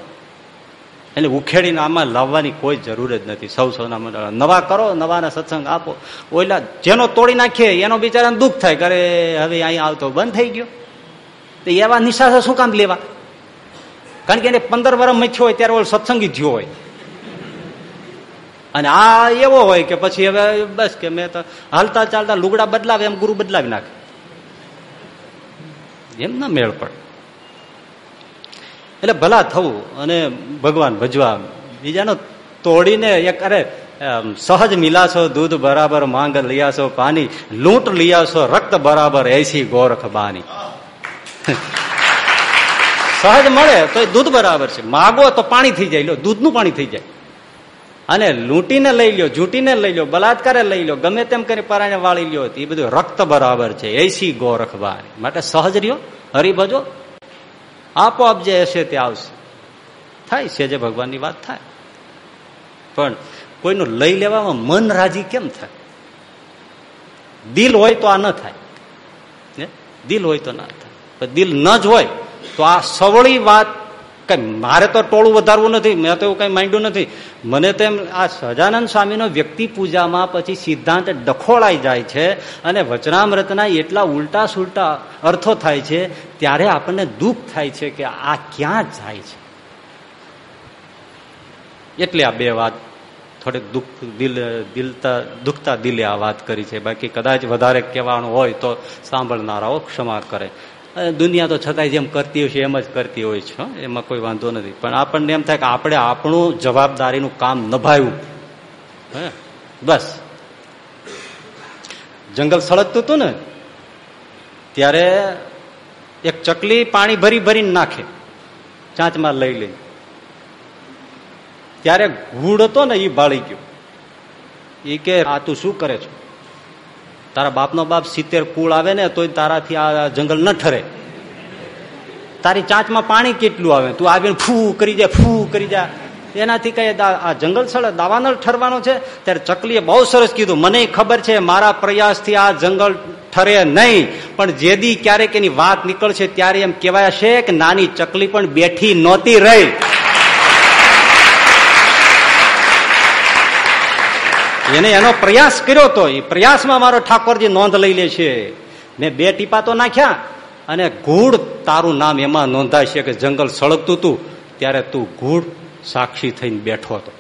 એને ઉખેડીને આમાં લાવવાની કોઈ જરૂર જ નથી. સૌ સૌના મંડળ નવા કરો, નવાના સત્સંગ આપો. ઓલા જેનો તોડી નાખીએ, એનો બિચારાને દુઃખ થાય કરે હવે અહીંયા આવતો બંધ થઈ ગયો. તો એવા નિશાસો શું કામ લેવા? કારણ કે એને પંદર વર્ષ મથ્યો હોય, ત્યારે ઓલો સત્સંગી થયો હોય. અને આ એવો હોય કે પછી હવે બસ કે મેં તો હાલતા ચાલતા લુગડા બદલાવે એમ ગુરુ બદલાવી નાખે. એમ ના મેળ પડે. એટલે ભલા થવું અને ભગવાન ભજવા બીજાનો તોડીને એક, અરે સહજ મિલાશો, દૂધ બરાબર, માંગ લિયાશો પાણી લૂંટ લિયાશો, રક્ત બરાબર, એસી ગોરખ બાની. સહજ મળે તો દૂધ બરાબર છે. માગો તો પાણી થઈ જાય. લો, દૂધનું પાણી થઈ જાય. અને લૂંટીને લઈ લ્યો, જૂંટીને લઈ લ્યો બલાત્કારે લઈ લ્યો, ગમે તેમ કરી પરાણે વાળી લ્યો એ બધું રક્ત બરાબર છે. એસી ગોરખભાઈ માટે સહજ રહ્યો? હરિભજો આપોઆપ જે હશે તે આવશે. થાય છે જે ભગવાનની વાત થાય. પણ કોઈનું લઈ લેવામાં મન રાજી કેમ થાય? દિલ હોય તો આ ન થાય. દિલ હોય તો ના થાય. દિલ ન જ હોય, તો આ સવળી વાત કઈ મારે તો ટોળું વધારવું નથી, મેં તો એવું કઈ માંડ્યું નથી. મને તો એમ આ સહજાનંદ સ્વામીનો વ્યક્તિ પૂજામાં પછી સિદ્ધાંત ડખોળાઈ જાય છે અને વચનામૃતના એટલા ઉલટા સુલટા અર્થો થાય છે, ત્યારે આપણને દુઃખ થાય છે કે આ ક્યાં જાય છે. એટલે આ બે વાત થોડીક દુઃખ, દિલ, દિલતા, દુખતા દિલે આ વાત કરી છે. બાકી કદાચ વધારે કહેવાનું હોય તો સાંભળનારાઓ ક્ષમા કરે. દુનિયા તો છતાંય જેમ કરતી હોય છે એમ જ કરતી હોય છે એમાં કોઈ વાંધો નથી. પણ આપણને એમ થાય કે આપણે આપણું જવાબદારીનું કામ નભાવ્યું. હે? બસ. જંગલ સળગતું હતું ને, ત્યારે એક ચકલી પાણી ભરી ભરીને નાખે. ચાંચમાં લઈ લઈ ત્યારે ઘૂડ હતો ને એ બાળી ગયો. એ કે, આ તું શું કરે છો? તારા બાપનો બાપ સિત્તેર કુળ આવે ને તોય તારાથી આ જંગલ ન ઠરે. તારી ચાંચમાં પાણી કેટલું આવે? તું આવીને ફૂ કરી જાય ફૂ કરી જાય એનાથી કઈ આ જંગલ સ્થળ દાવાનો ઠરવાનો છે? ત્યારે ચકલીએ બહુ સરસ કીધું, મને ખબર છે, મારા પ્રયાસથી આ જંગલ ઠરે નહીં, પણ જેદી ક્યારેક એની વાત નીકળશે ત્યારે એમ કહેવાય છે કે નાની ચકલી પણ બેઠી નહોતી રહી. એને એનો પ્રયાસ કર્યો તો એ પ્રયાસમાં મારો ઠાકોરજી નોંધ લઈ લે છે. મેં બે ટીપા તો નાખ્યા અને ગૂઢ તારું નામ એમાં નોંધાય છે કે જંગલ સળગતું તું, ત્યારે તું ગૂઢ સાક્ષી થઈને બેઠો હતો.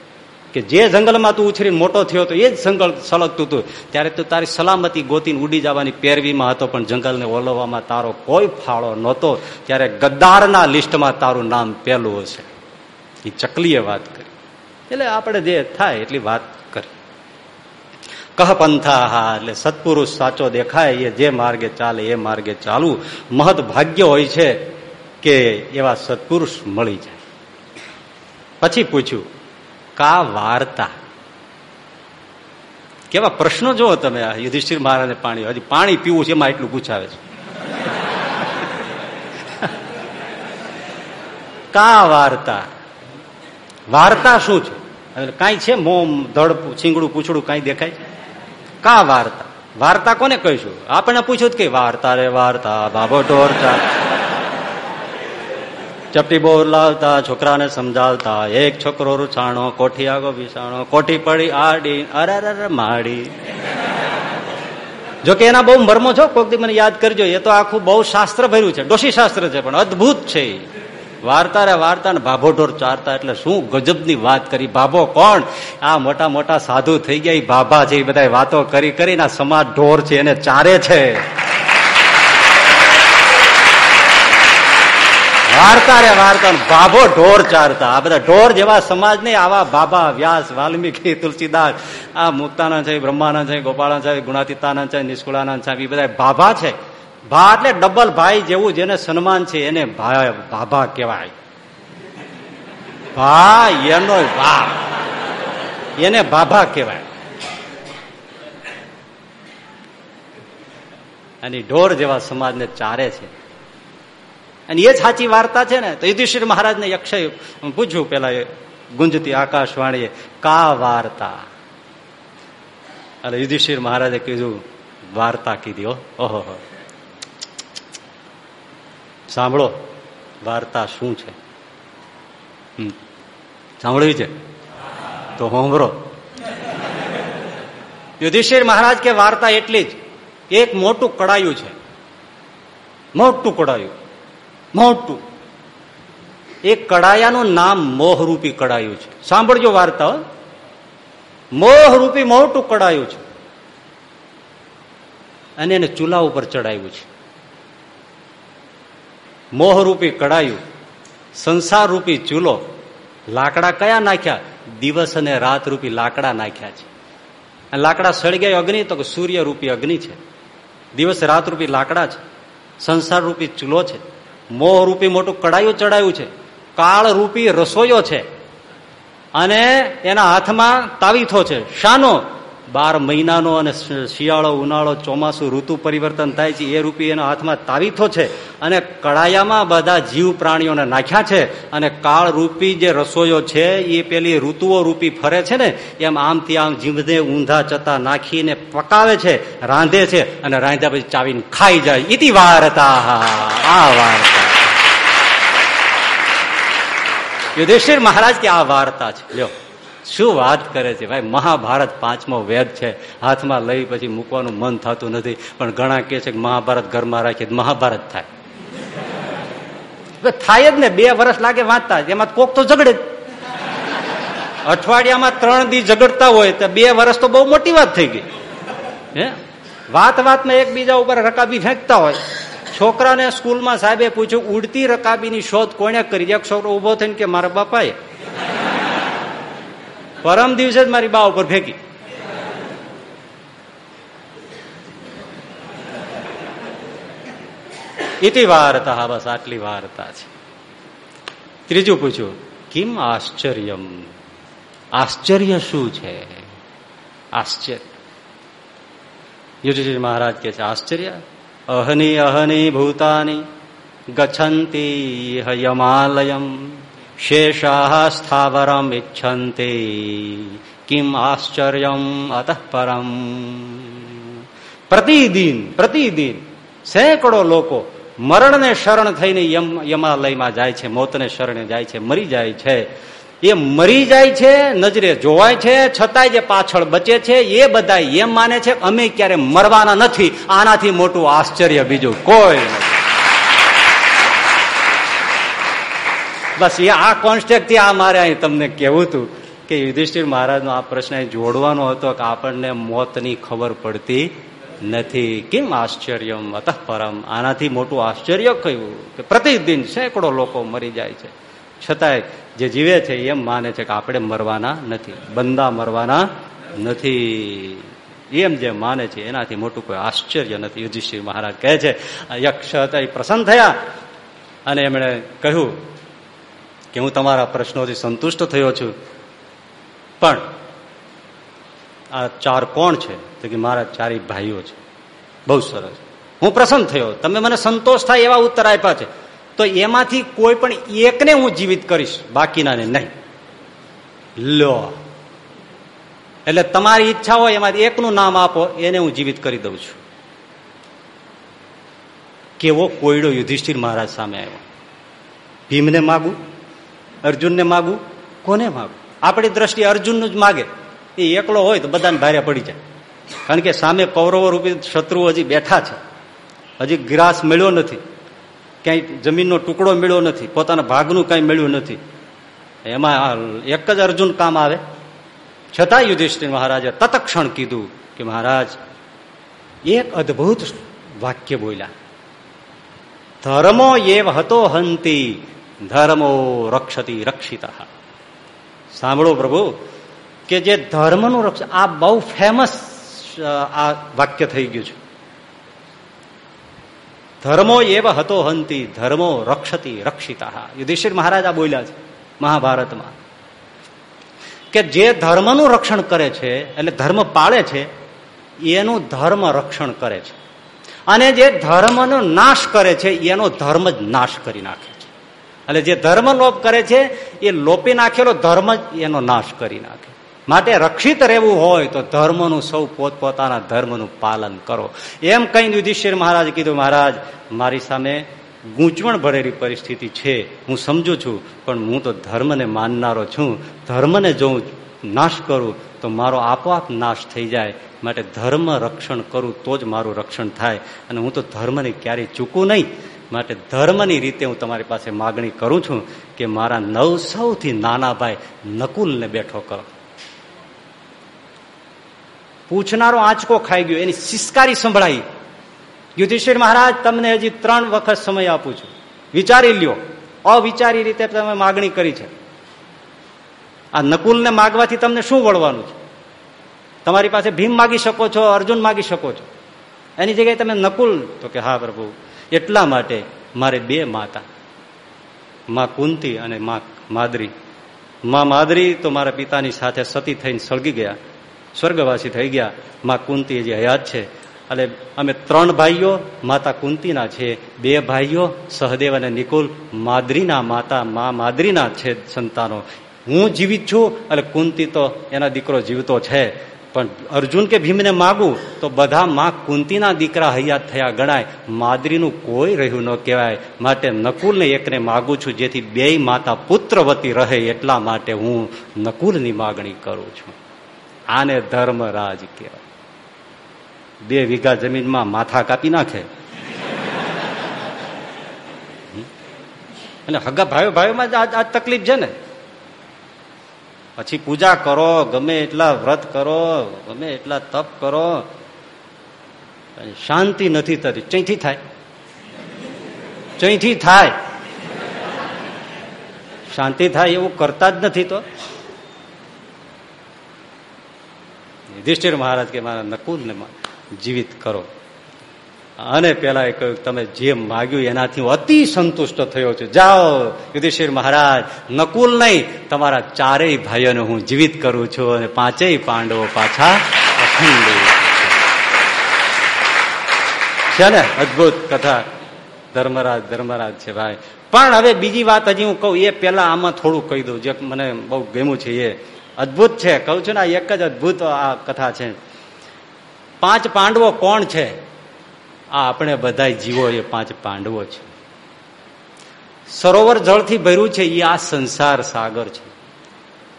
કે જે જંગલમાં તું ઉછરીને મોટો થયો હતો એ જ જંગલ સળગતું હતું ત્યારે તું તારી સલામતી ગોતીને ઉડી જવાની પેરવીમાં હતો, પણ જંગલને ઓલવવામાં તારો કોઈ ફાળો નહોતો. ત્યારે ગદ્દારના લિસ્ટમાં તારું નામ પહેલું હશે. એ ચકલીએ વાત કરી. એટલે આપણે જે થાય એટલી વાત કહ પંથા હા એટલે સત્પુરુષ સાચો દેખાય, એ જે માર્ગે ચાલે, એ માર્ગે ચાલવું મહદ ભાગ્ય હોય છે કે એવા સત્પુરુષ મળી જાય. પછી પૂછ્યું, કા વાર્તા? કેવા પ્રશ્નો જુઓ તમે આ યુધિષ્ઠિર મહારાજને પાણી. હજી પાણી પીવું છે, એમાં એટલું પૂછાવે છે. કા વાર્તા? વાર્તા શું છે? કાંઈ છે? મોમ ધડ છીંગડું, પૂછડું કાંઈ દેખાય કા વાર્તા? વાર્તા કોને કહીશું? આપણે પૂછ્યું કે વાર્તા રે વાર્તા, બાબો ઢોર ચપટી બહુ લાવતા, છોકરાને સમજાવતા, એક છોકરો રૂછાણો, કોઠી આગો વિસાણો, કોઠી પડી આડી, અરે માડી. જો કે એના બહુ મર્મો છો, કોક મને યાદ કરજો, એ તો આખું બહુ શાસ્ત્ર ભર્યું છે, ડોશી શાસ્ત્ર છે, પણ અદભુત છે વાર્તા રે વાર્તા ને ભાભો ઢોર ચારતા એટલે શું ગજબની વાત કરી? ભાભો કોણ? આ મોટા મોટા સાધુ થઈ ગયા ભાભા છે એ બધા વાતો કરી કરીને સમાજ ઢોર છે, એને ચારે છે. વાર્તા રે વાર્તા ભાભો ઢોર ચારતા. આ બધા ઢોર જેવા સમાજ ને આવા બાબા વ્યાસ, વાલ્મીકી, તુલસીદાસ. આ મુક્તાનંદ છે, બ્રહ્માનંદ છે, ગોપાળાનંદ છે, ગુણાતીતાનંદ છે, નિષ્કુળાનંદ છે એ બધા ભાભા છે. ભા એટલે ડબલ ભાઈ જેવું જેને સન્માન છે એને ભાભા કહેવાય. ભા એનો ભા એને ભાભા કહેવાય. અને ઢોર જેવા સમાજને ચારે છે. અને એ સાચી વાર્તા છે ને, તો યુધિષ્ઠિર મહારાજને અક્ષય પૂછ્યું પેલા ગુંજતી આકાશવાણીએ, કા વાર્તા? એટલે યુધિષ્ઠિર મહારાજે કીધું, વાર્તા કીધી ઓહો સાંભળો, વાર્તા શું છે? સાંભળવી છે? તો હોંભરો. યુધિષ્ઠિર મહારાજ કે વાર્તા એટલી જ એક મોટું કડાયું છે. મોટું કડાયું. મોટું. એ કડાયાનું નામ મોહરૂપી કડાયું છે. સાંભળજો વાર્તા મોહરૂપી મોટું કડાયું છે. અને એને ચૂલા ઉપર ચડાવ્યું છે. મોહરૂપી કડાયું સંસાર રૂપી ચૂલો, લાકડા કયા નાખ્યા? દિવસ અને રાત રૂપી લાકડા નાખ્યા છે. લાકડા સળગ્યા અગ્નિ, તો સૂર્ય રૂપી અગ્નિ છે. દિવસ રાત રૂપી લાકડા છે. સંસાર રૂપી ચૂલો છે. મોહ રૂપી મોટું કડાયું ચડાયું છે. કાળ રૂપી રસોયો છે. અને એના હાથમાં તાવીથો છે. શાનો? બાર મહિનાનો અને શિયાળો, ઉનાળો, ચોમાસું ઋતુ પરિવર્તન થાય છે, એ રૂપી એના હાથમાં તાવીથો છે અને કડાયામાં બધા જીવ પ્રાણીઓને નાખ્યા છે અને કાળ રૂપી જે રસોઈઓ છે, એ પેલી ઋતુઓ રૂપી ફરે છે ને, એમ આમથી આમ જીવને ઊંધા ચતા નાખીને પકાવે છે, રાંધે છે અને રાંધ્યા પછી ચાવીને ખાઈ જાય. ઇતિ વાર્તા આ વાર્તા. યુધિષ્ઠિર મહારાજ કે આ વાર્તા છે. લ્યો. શું વાત કરે છે? ભાઈ, મહાભારત પાંચમો વેદ છે. હાથમાં લઈ પછી મૂકવાનું મન થતું નથી. પણ ઘણા કે છે કે મહાભારત ઘરમાં રાખીએ મહાભારત થાય. થાય જ ને. બે વર્ષ લાગે વાંચતા. એમાં કોક તો ઝઘડે અઠવાડિયામાં ત્રણ દી ઝઘડતા હોય તો બે વર્ષ તો બહુ મોટી વાત થઈ ગઈ. હે? વાત વાતમાં એકબીજા ઉપર રકાબી ફેંકતા હોય. છોકરાને સ્કૂલમાં સાહેબે પૂછ્યું, ઉડતી રકાબીની શોધ કોને કરી? એક છોકરો ઊભો થઈને કે, મારા બાપાએ. પરમ દિવસે જ મારી બા ઉપર ફેંકી. ઇતિ વાર્તા, બસ આટલી વાર્તા છે. ત્રીજું પૂછ્યું, કિમ આશ્ચર્ય આશ્ચર્ય શું છે? આશ્ચર્ય. યુધિષ્ઠિર મહારાજ કે છે, આશ્ચર્ય? અહની અહની ભૂતાની ગછંતી યમાલયમ શેષા સ્થાવરમ ઇચ્છંતે કિમ આશ્ચર્યમ અતઃ પરમ પ્રતિદિન પ્રતિદિન સેંકડો લોકો મરણને શરણ થઈને યમ યમાલયમાં જાય છે મોતને શરણે જાય છે મરી જાય છે એ મરી જાય છે નજરે જોવાય છે છતાંય જે પાછળ બચે છે એ બધા એમ માને છે અમે ક્યારે મરવાના નથી આનાથી મોટું આશ્ચર્ય બીજું કોઈ નથી બસ એ આ કોન્સ્ટેક્ટથી આ મારે અહીં તમને કેવું હતું કે યુધિષ્ઠિર મહારાજનો આ પ્રશ્ન જોડવાનો હતો કે આપણને મોતની ખબર પડતી નથી. કેમ આશ્ચર્ય? અતઃ પરમ. આનાથી મોટું આશ્ચર્ય કયું કે પ્રતિદિન સેંકડો લોકો મરી જાય છે. છતાંય જે જીવે છે એમ માને છે કે આપણે મરવાના નથી. બંદા મરવાના નથી. એમ જે માને છે એનાથી મોટું કોઈ આશ્ચર્ય નથી. યુધિષ્ઠિર મહારાજ કહે છે, યક્ષ હતા પ્રસન્ન થયા. અને એમણે કહ્યું કે હું તમારા પ્રશ્નોથી સંતુષ્ટ થયો છું. પણ આ ચાર કોણ છે? તો કે મારા ચારેય ભાઈઓ છે. બહુ સરસ. હું પ્રસન્ન થયો. તમે મને સંતોષ થાય એવા ઉત્તર આપ્યા છે. તો એમાંથી કોઈ પણ એકને હું જીવિત કરીશ, બાકીનાને નહીં. લો. એટલે તમારી ઈચ્છા હોય, એમાંથી એકનું નામ આપો, એને હું જીવિત કરી દઉં છું. કેવો કોયડો યુધિષ્ઠિર મહારાજ સામે આવ્યો. ભીમને માગું? અર્જુનને માગું? કોને માગું? આપણી દ્રષ્ટિએ અર્જુનનું જ માગે. એ એકલો હોય તો બધાને ભારે પડી જાય. કારણ કે સામે કૌરવો રૂપી શત્રુઓ હજી બેઠા છે. હજી ગ્રાસ મળ્યો નથી. ક્યાંય જમીનનો ટુકડો મળ્યો નથી. પોતાના ભાગનું કાંઈ મળ્યું નથી. એમાં એક જ અર્જુન કામ આવે. છતાં યુધિષ્ઠિર મહારાજે તતક્ષણ કીધું કે મહારાજ, એક અદભુત વાક્ય બોલ્યા. ધર્મો એવ હતો હંતી ધર્મો રક્ષતી રક્ષિતા. સાંભળો પ્રભુ, કે જે ધર્મનું રક્ષ આ બહુ ફેમસ આ વાક્ય થઈ ગયું છે. ધર્મો એવ હતો હંતી, ધર્મો રક્ષતી રક્ષિતા. યુધિષ્ઠિર મહારાજ આ બોલ્યા છે, મહાભારતમાં. કે જે ધર્મનું રક્ષણ કરે છે, એટલે ધર્મ પાળે છે, એનું ધર્મ રક્ષણ કરે છે. અને જે ધર્મનો નાશ કરે છે, એનો ધર્મ જ નાશ કરી નાખે. એટલે જે ધર્મ લોપ કરે છે, એ લોપી નાખેલો ધર્મ જ એનો નાશ કરી નાખે. માટે રક્ષિત રહેવું હોય તો ધર્મનું સૌ પોતપોતાના ધર્મનું પાલન કરો. એમ કઈ યુધિષ્ઠિર મહારાજ કીધું, મહારાજ, મારી સામે ગૂંચવણ ભરેલી પરિસ્થિતિ છે. હું સમજુ છું, પણ હું તો ધર્મને માનનારો છું. ધર્મને જો નાશ કરું, તો મારો આપોઆપ નાશ થઈ જાય. માટે ધર્મ રક્ષણ કરું, તો જ મારું રક્ષણ થાય. અને હું તો ધર્મને ક્યારેય ચૂકું નહીં. માટે ધર્મની રીતે હું તમારી પાસે માગણી કરું છું કે મારા નવ સૌથી નાના ભાઈ નકુલને બેઠો કરો. પૂછનારો આંચકો ખાઈ ગયો, એની સિસ્કારી સંભળાઈ. યુધિષ્ઠિર મહારાજ, તમને હજી ત્રણ વખત સમય આપું છું. વિચારી લ્યો. અવિચારી રીતે તમે માગણી કરી છે. આ નકુલને માગવાથી તમને શું વળવાનું છે? તમારી પાસે ભીમ માગી શકો છો, અર્જુન માગી શકો છો. એની જગ્યાએ તમે નકુલ, તો કે હા પ્રભુ એટલા માટે મારે બે માતા, માં કુંતી અને માં માદરી. માં માદરી તો મારા પિતાની સાથે સતી થઈને સળગી ગયા, સ્વર્ગવાસી થઈ ગયા. માં કુંતી જે હયાત છે. એટલે અમે ત્રણ ભાઈઓ, માતા કુંતીના છે, બે ભાઈઓ, સહદેવ અને નિકુલ માદરીના માતા, મા માદરીના છે સંતાનો. હું જીવિત છું, એટલે કુંતી તો એના દીકરો જીવતો છે. પણ અર્જુન કે ભીમને માગું, તો બધા માં કુંતીના દીકરા હૈયાત થયા ગણાય. માદરીનું કોઈ રહ્યું ન કહેવાય. માટે નકુલને એકને માગું છું, જેથી બે માતા પુત્રવતી રહે એટલા માટે હું નકુલની માગણી કરું છું. આને ધર્મરાજ કહેવાય. બે વીઘા જમીનમાં માથા કાપી નાખે. અને હગા ભાઈઓ, ભાઈઓમાં આ તકલીફ છે ને? પછી પૂજા કરો, ગમે એટલા વ્રત કરો, ગમે એટલા તપ કરો શાંતિ નથી થતી. ચૈથી થાય. ચૈથી થાય. શાંતિ થાય એવું કરતા જ નથી તો. યુધિષ્ઠિર મહારાજ કે મારા નકુલને જીવિત કરો. અને પેલા કહ્યું, તમે જે માગ્યું એનાથી હું અતિ સંતુષ્ટ થયો છું. જાઓ, યુધિષ્ઠિર મહારાજ, નકુલ નહીં, તમારા ચારેય ભાઈઓને હું જીવિત કરું છું અને પાંચેય પાંડવો પાછા અખંડ છે. ને? અદભુત કથા. ધર્મરાજ ધર્મરાજ છે ભાઈ. પણ હવે બીજી વાત હજી હું કહું, એ પેલા આમાં થોડું કહી દઉં, જે મને બહુ ગમ્યું છે એ. અદભુત છે. કહું છું ને એક જ અદભુત આ કથા છે. પાંચ પાંડવો કોણ છે? આ આપણે બધા જીવો એ પાંચ પાંડવો છે. સરોવર જળથી ભર્યું છે એ આ સંસાર સાગર છે.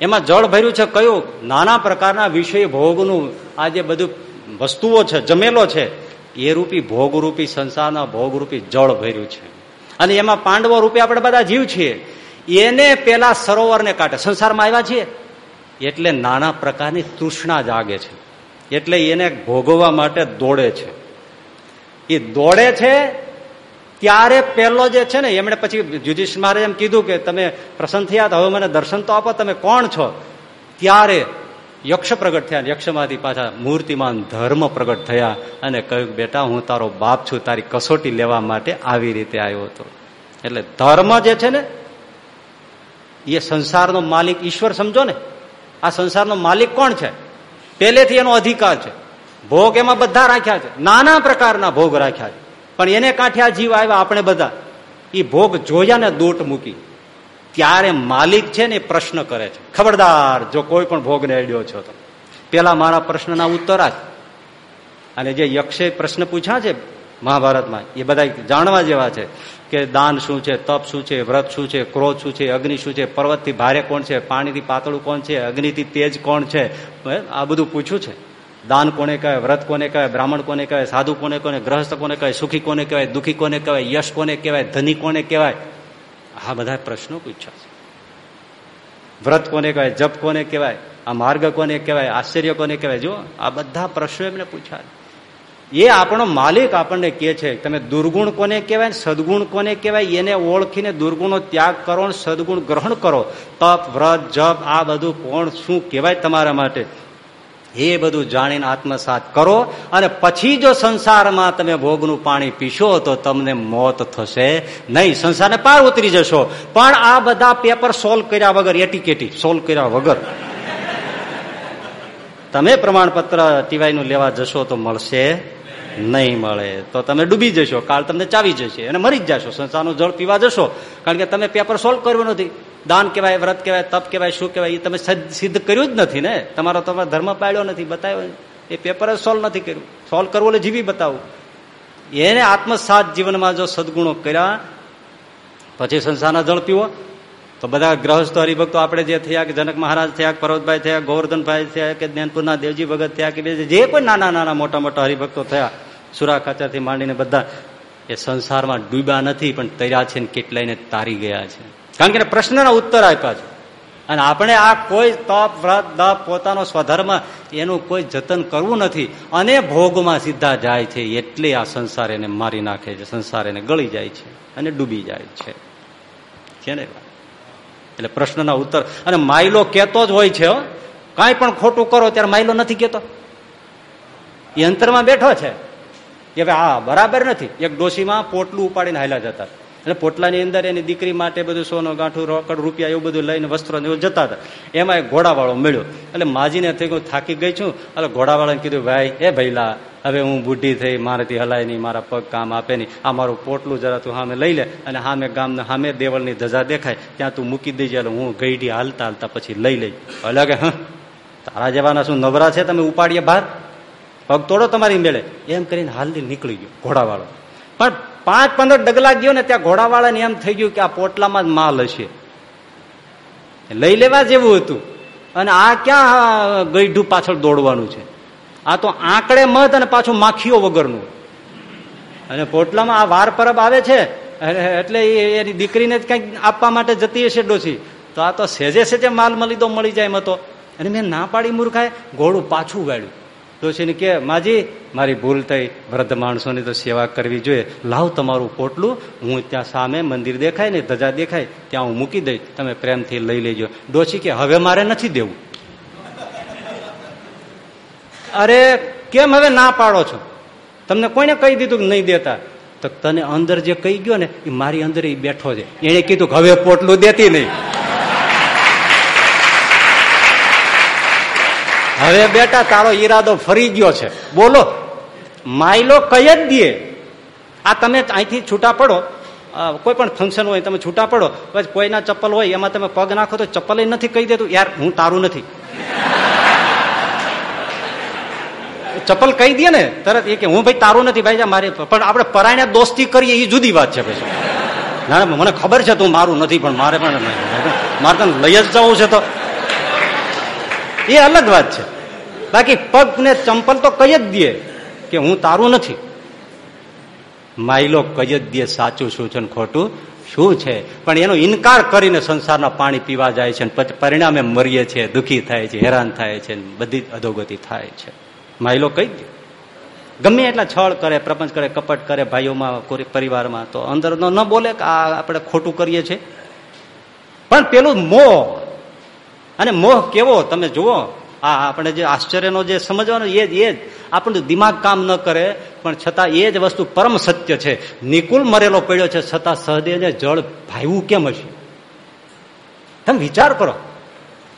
એમાં જળ ભર્યું છે કયું? નાના પ્રકારના વિષય ભોગનું આ જે બધું વસ્તુઓ છે, જમેલો છે, એ રૂપી ભોગરૂપી સંસારના ભોગરૂપી જળ ભર્યું છે. અને એમાં પાંડવો રૂપે આપણે બધા જીવ છીએ. એને પેલા સરોવરને કાંઠે સંસારમાં આવ્યા છીએ? એટલે નાના પ્રકારની તૃષ્ણા જાગે છે. એટલે એને ભોગવવા માટે દોડે છે. એ દોડે છે, ત્યારે પેલો જે છે ને, એમણે પછી યુધિષ્ઠ મહારાજ એમ કીધું કે તમે પ્રસન્ન થયા હવે મને દર્શન તો આપો, તમે કોણ છો? ત્યારે યક્ષ પ્રગટ થયા, યક્ષમાંથી પાછા મૂર્તિમાન ધર્મ પ્રગટ થયા અને કહ્યું, બેટા, હું તારો બાપ છું, તારી કસોટી લેવા માટે આવી રીતે આવ્યો હતો. એટલે ધર્મ જે છે ને, એ સંસારનો માલિક ઈશ્વર સમજો ને, આ સંસારનો માલિક કોણ છે? પહેલેથી એનો અધિકાર છે. ભોગ એમાં બધા રાખ્યા છે. નાના પ્રકારના ભોગ રાખ્યા છે. પણ એને કાંઠે જીવ આવ્યા આપણે બધા. એ ભોગ જોયા ને દોટ મૂકી. ત્યારે માલિક છે ને પ્રશ્ન કરે છે. ખબરદાર, જો કોઈ પણ ભોગને અડ્યો છો તો. પેલા મારા પ્રશ્નના ઉત્તર જ અને જે યક્ષે પ્રશ્ન પૂછ્યા છે મહાભારતમાં, એ બધા જાણવા જેવા છે કે દાન શું છે, તપ શું છે, વ્રત શું છે, ક્રોધ શું છે, અગ્નિ શું છે, પર્વતથી ભારે કોણ છે, પાણીથી પાતળું કોણ છે, અગ્નિથી તેજ કોણ છે? આ બધું પૂછ્યું છે. દાન કોને કહેવાય વ્રત કોને કહેવાય બ્રાહ્મણ કોને કહેવાય સાધુ કોને કોને ગ્રહસ્થ કોને કહેવાય સુખી કોને કહેવાય દુઃખી કોને કહેવાય યશ કોને કહેવાય ધની કોને કહેવાય આ બધા પ્રશ્નો પૂછ્યા વ્રત કોને કહેવાય જપ કોને કહેવાય આ માર્ગ કોને કહેવાય આશ્ચર્ય કોને કહેવાય જો આ બધા પ્રશ્નો એમને પૂછ્યા એ આપણો માલિક આપણને કે છે તમે દુર્ગુણ કોને કહેવાય સદગુણ કોને કહેવાય એને ઓળખીને દુર્ગુણનો ત્યાગ કરો સદગુણ ગ્રહણ કરો તપ વ્રત જપ આ બધું કોણ શું કહેવાય તમારા માટે એ બધું જાણીને આત્મસાત કરો અને પછી જો સંસારમાં તમે ભોગનું પાણી પીશો તો તમને મોત થશે નહીં. સંસારને પાર ઉતરી જશો. પણ આ બધા પેપર સોલ્વ કર્યા વગર, એટીકેટી સોલ્વ કર્યા વગર તમે પ્રમાણપત્ર ટીવાયનું લેવા જશો તો મળશે નહીં મળે. તો તમે ડૂબી જશો. કાળ તમને ચાવી જશે અને મરી જ જશો. સંસારનું જળ પીવા જશો. કારણ કે તમે પેપર સોલ્વ કર્યું નથી. દાન કહેવાય, વ્રત કહેવાય, તપ કહેવાય, શું કહેવાય એ તમે સિદ્ધ કર્યું જ નથી ને? તમારો તમારો ધર્મ પાડ્યો નથી, બતાવ્યો એ પેપર જ સોલ્વ નથી કર્યું. સોલ્વ કરવું એટલે જીવી બતાવું. એને આત્મસાત જીવનમાં જો સદગુણો કર્યા, પછી સંસારના જળ પીવો, તો બધા ગ્રહસ્થ હરિભક્તો આપણે જે થયા કે જનક મહારાજ થયા પર્વતભાઈ થયા, ગોવર્ધનભાઈ થયા કે જ્ઞાનપુરના દેવજી ભગત થયા કે જે પણ નાના નાના, મોટા મોટા હરિભક્તો થયા, સુરા ખાચાથી માંડીને બધા, એ સંસારમાં ડૂબ્યા નથી, પણ તર્યા છે ને કેટલાયને તારી ગયા છે. કારણ કે પ્રશ્નના ઉત્તર આપ્યા છે. અને આપણે આ કોઈ તપ, વ્રત, દપ, પોતાનો સ્વધર્મ એનું કોઈ જતન કરવું નથી. અને ભોગમાં સીધા જાય છે, એટલે આ સંસાર એને મારી નાખે છે. સંસાર એને ગળી જાય છે અને ડૂબી જાય છે. છે ને? એટલે પ્રશ્નના ઉત્તર. અને માયલો કેતો જ હોય છે કાંઈ પણ ખોટું કરો ત્યારે માયલો નથી કેતો એ બેઠો છે. કે ભાઈ આ બરાબર નથી. એક ડોશીમાં પોટલું ઉપાડીને હાલ્યા જતા. એટલે પોટલાની અંદર એની દીકરી માટે બધું સોનું, ગાંઠું, રોકડ, રૂપિયા એવું બધું લઈને વસ્ત્રો એવું જતા હતા. એમાં એક ઘોડાવાળો મળ્યો. એટલે માજીને થઈ ગયું, થાકી ગઈ છું. એટલે ઘોડાવાળાને કીધું, ભાઈ, એ ભૈલા હવે હું બુઢી થઈ, મારાથી હલાય નહીં, મારા પગ કામ આપે નહીં. આ મારું પોટલું જરા તું સામે લઈ લે અને સામે ગામને સામે દેવળની ધજા દેખાય. ત્યાં તું મૂકી દેજે, એટલે હું ગઈડી હાલતા હાલતા પછી લઈ લઈ એટલે કે, હ, તારા જવાના શું નવરા છે? તમે ઉપાડીએ બહાર? પગ તોડો તમારી મેળે. એમ કરીને હાલથી નીકળી ગયો ઘોડાવાળો. પણ પાંચ પંદર ડગલા ગયો ને ત્યાં ઘોડાવાળાને એમ થઈ ગયું કે આ પોટલામાં જ માલ હશે. લઈ લેવા જેવું હતું. અને આ ક્યાં ગઈઢું પાછળ દોડવાનું છે? આ તો આંકડે મત અને પાછું માખીઓ વગરનું. અને પોટલામાં આ વાર પરબ આવે છે એટલે એની દીકરીને કંઈક આપવા માટે જતી હશે ડોસી તો આ તો સેજે સેજે માલ મળી દો મળી જાય એમ હતો. અને મેં ના પાડી મૂર્ખાએ, ઘોડું પાછું વાળ્યું. ડોશીને કે, માજી, મારી ભૂલ થઈ. વૃદ્ધ માણસોની તો સેવા કરવી જોઈએ. લાવ તમારું પોટલું. હું ત્યાં સામે મંદિર દેખાય ને ધજા દેખાય, ત્યાં હું મૂકી દઈશ. તમે પ્રેમથી લઈ લેજો. ડોશી કે, હવે મારે નથી દેવું. અરે, કેમ હવે ના પાડો છો? તમને કોઈને કહી દીધું કે નહીં દેતા? તો તને અંદર જે કહી ગયો ને, એ મારી અંદર એ બેઠો છે. એને કીધું કે, હવે પોટલું દેતી નહીં. હવે બેટા, તારો ઈરાદો ફરી ગયો છે. બોલો. માયલો કઈ જ દે આ તમે અહીંથી છૂટા પડો. કોઈ પણ ફંક્શન હોય, તમે છૂટા પડો. પછી કોઈના ચપ્પલ હોય, એમાં તમે પગ નાખો તો ચપ્પલ નથી કહી દેતું. યાર, હું તારું નથી. ચપ્પલ કહી દે ને, તરત એ કે, હું ભાઈ તારું નથી, ભાઈ મારે પણ આપણે પરાયણા દોસ્તી કરીએ એ જુદી વાત છે પછી. ના મને ખબર છે તું મારું નથી, પણ મારે પણ મારે તને લઈ જ જવું છે તો. એ અલગ વાત છે. બાકી પગ ને ચંપલ તો કઈ જ દે કે હું તારું નથી. માઇલો કઈ જ દે, સાચું શું છે ખોટું? શું છે? પણ એનો ઇનકાર કરીને સંસારના પાણી પીવા જાય છે પરિણામે મરીએ છીએ દુઃખી થાય છે, હેરાન થાય છે બધી અધોગતિ થાય છે. માઇલો કહી દે. ગમે એટલા છળ કરે, પ્રપંચ કરે, કપટ કરે ભાઈઓમાં પરિવારમાં, તો અંદર ન બોલે કે આ આપણે ખોટું કરીએ છીએ. પણ પેલું મોહ અને મોહ કેવો? તમે જુઓ, આ આપણે જે આશ્ચર્યનો જે સમજવાનો એ જ એ જ. આપણું દિમાગ કામ ન કરે, પણ છતાં એ જ વસ્તુ પરમ સત્ય છે. નિકુલ મરેલો પડ્યો છે, છતાં સહદેવને જળ ભાઈવું કેમ હશે? તમે વિચાર કરો.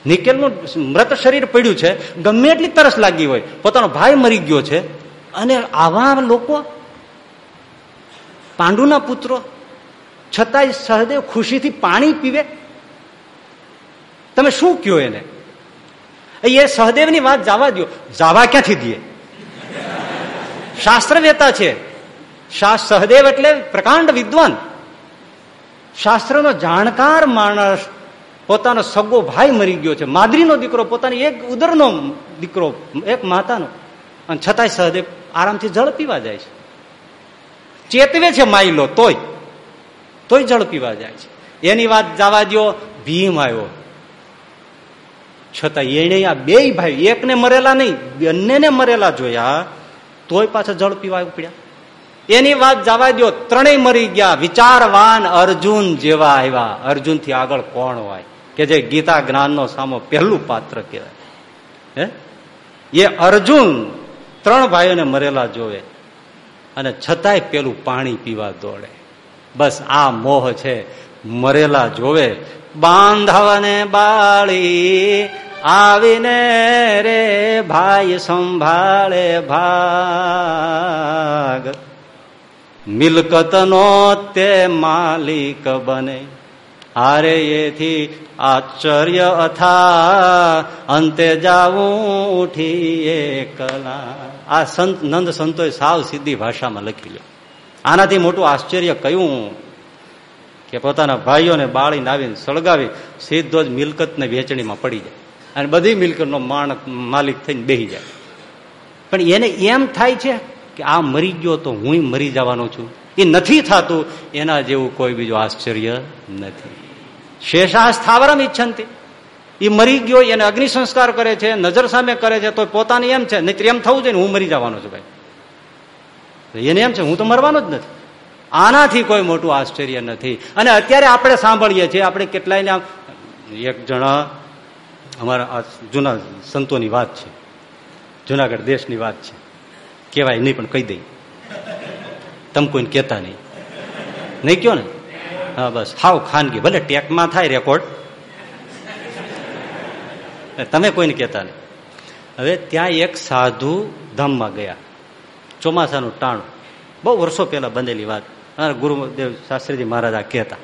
નિકેલનું મૃત શરીર પડ્યું છે, ગમે એટલી તરસ લાગી હોય, પોતાનો ભાઈ મરી ગયો છે, અને આવા લોકો, પાંડુના પુત્રો, છતાંય સહદેવ ખુશીથી પાણી પીવે તમે શું કયો એને? એ સહદેવની વાત જવા દો જાવા ક્યાંથી દે? શાસ્ત્રવેતા છે. સહદેવ એટલે પ્રકાંડ વિદ્વાન. શાસ્ત્રનો જાણકાર માણસ પોતાનો સગો ભાઈ મરી ગયો છે. માદરીનો દીકરો પોતાની એક ઉદરનો દીકરો, એક માતાનો. અને છતાંય સહદેવ આરામથી જળ પીવા જાય છે. ચેતવે છે માયલો તોય. તોય જળ પીવા જાય છે. એની વાત જવા દો ભીમ આવ્યો. છતાં એને આ બે ભાઈ એકને મરેલા નહીં, બંનેને મરેલા જોયા, તોય પાછા જળ પીવા ઉપડ્યા. એની વાત જવા દો ત્રણેય મરી ગયા. વિચારવાન અર્જુન જેવા આવ્યા. અર્જુનથી આગળ કોણ હોય? કે જે ગીતા જ્ઞાનનો સામો પહેલું પાત્ર કહેવાય. હે? એ અર્જુન ત્રણ ભાઈઓને મરેલા જોવે. અને છતાંય પેલું પાણી પીવા દોડે. બસ આ મોહ છે. મરેલા જોવે. બાંધવને બાળી આવીને રે ભાઈ સંભાળે ભાગ. મિલકતનો તે માલિક બને. હારે એથી આશ્ચર્ય અથા, અંતે જાવું ઉઠીએ કલા આ સંત, નંદ સંતોએ સાવ સીધી ભાષામાં લખી લો આનાથી મોટું આશ્ચર્ય કયું? કે પોતાના ભાઈઓને બાળીને આવીને સળગાવી, સીધો જ મિલકતને વેચણીમાં પડી જાય. અને બધી મિલકતનો માણસ માલિક થઈને બેસી જાય. પણ એને એમ થાય છે કે આ મરી ગયો તો હું મરી જવાનો છું. એ નથી થતું. એના જેવું કોઈ બીજું આશ્ચર્ય નથી. શેષા સ્થાવરમ ઈચ્છંતી. એ મરી ગયો, એને અગ્નિ સંસ્કાર કરે છે, નજર સામે કરે છે તો પોતાને એમ છે. નહીં એમ થવું જોઈએ હું મરી જવાનો છું ભાઈ. એને એમ છે, હું તો મરવાનો જ નથી. આનાથી કોઈ મોટું આશ્ચર્ય નથી. અને અત્યારે આપણે સાંભળીએ છીએ, આપણે કેટલાયને એક જણા અમારા આ જૂના સંતોની વાત છે. જુનાગઢ દેશની વાત છે. કહેવાય નહીં, પણ કહી દઈ તમે કોઈને કહેતા નહીં. નહીં કયો ને? હા, બસ. હાવ ખાનગી. ભલે ટેકમાં થાય રેકોર્ડ. તમે કોઈને કહેતા નહીં. હવે ત્યાં એક સાધુ ધામમાં ગયા. ચોમાસાનું ટાણું. બહુ વર્ષો પહેલા બનેલી વાત. ગુરુદેવ શાસ્ત્રીજી મહારાજ કહેતા.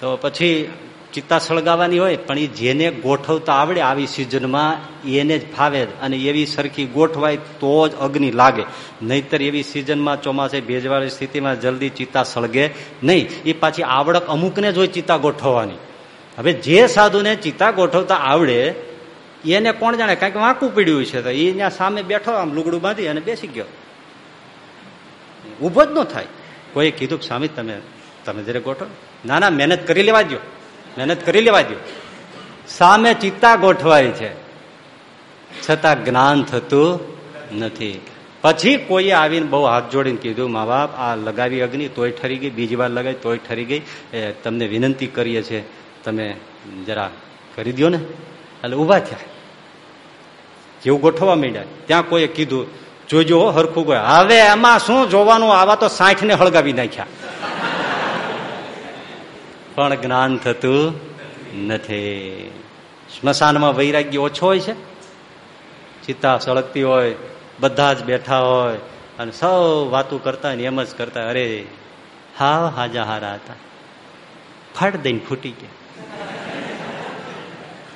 તો પછી ચિત્તા સળગાવવાની હોય, પણ એ જેને ગોઠવતા આવડે આવી સિઝનમાં એને જ ફાવે અને એવી સરખી ગોઠવાય તો જ અગ્નિ લાગે. નહીતર એવી સિઝનમાં ચોમાસે ભેજવાળી સ્થિતિમાં જલ્દી ચિત્તા સળગે નહીં. એ પાછી આવડક અમુકને જ હોય ચિત્તા ગોઠવવાની. હવે જે સાધુને ચિત્તા ગોઠવતા આવડે, એને કોણ જાણે? કાંઈક વાંકું પીડ્યું છે તો એ ત્યાં સામે બેઠો, આમ લુગડું બાંધી અને બેસી ગયો. ઊભો જ ન થાય. કોઈ કીધું સ્વામી, તમે તમે જયારે ગોઠવો. ના ના, મહેનત કરી લેવા દો મહેનત કરી લેવા દો સામે ચિત્તા ગોઠવાય છે. છતાં જ્ઞાન થતું નથી. પછી કોઈએ આવીને બહુ હાથ જોડીને કીધું, મા બાપ, આ લગાવી અગ્નિ, તોય ઠરી ગઈ, બીજી વાર લગાવી, તોય ઠરી ગઈ. એ તમને વિનંતી કરીએ છીએ, તમે જરા કરી દો ને. એટલે ઊભા થયા. જેવું ગોઠવવા માંડ્યા. ત્યાં કોઈએ કીધું, જોજો હરખું ગયો. હવે એમાં શું જોવાનું? આવા તો સાઠ ને હળગાવી નાખ્યા. પણ જ્ઞાન થતું નથી. સ્મશાનમાં વૈરાગ્ય ઓછો હોય છે. ચિત્તા સળગતી હોય, બધા જ બેઠા હોય અને સૌ વાતું કરતા ને એમ જ કરતા. અરે, હાવ હાજા હારા હતા. ફાટ દઈને ફૂટી ગયા.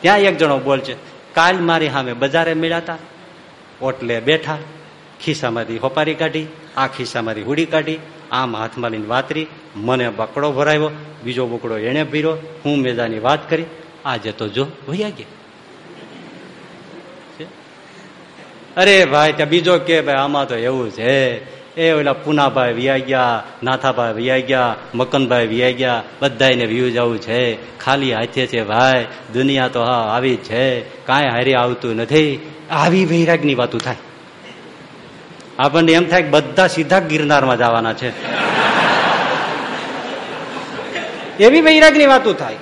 ત્યાં એક જણો બોલ છે કાલ મારી સામે બજારે મેળાતા ઓટલે બેઠા, ખિસ્સામાંથી હોપારી કાઢી, આ ખિસ્સામાંથી હુડી કાઢી આમ હાથમાં લઈને વાતરી મને બકડો ભરાયો, બીજો બકડો એને ભીરો હું મેદાની વાત કરી, આજે તો જો વૈયા ગયા. અરે ભાઈ, ત્યાં બીજો કે ભાઈ, આમાં તો એવું છે. એ ઓલા પુનાભાઈ વિયા ગયા, નાથાભાઈ વિયા ગયા મકનભાઈ વિયા ગયા બધાને વ્યૂ જવું છે. ખાલી હાથે છે ભાઈ, દુનિયા તો હા આવી છે. કાંઈ હારી આવતું નથી. આવી વૈરાગની વાતું થાય. આપણને એમ થાય કે બધા સીધા ગિરનારમાં જવાના છે. એવી વૈરાગની વાતો થાય.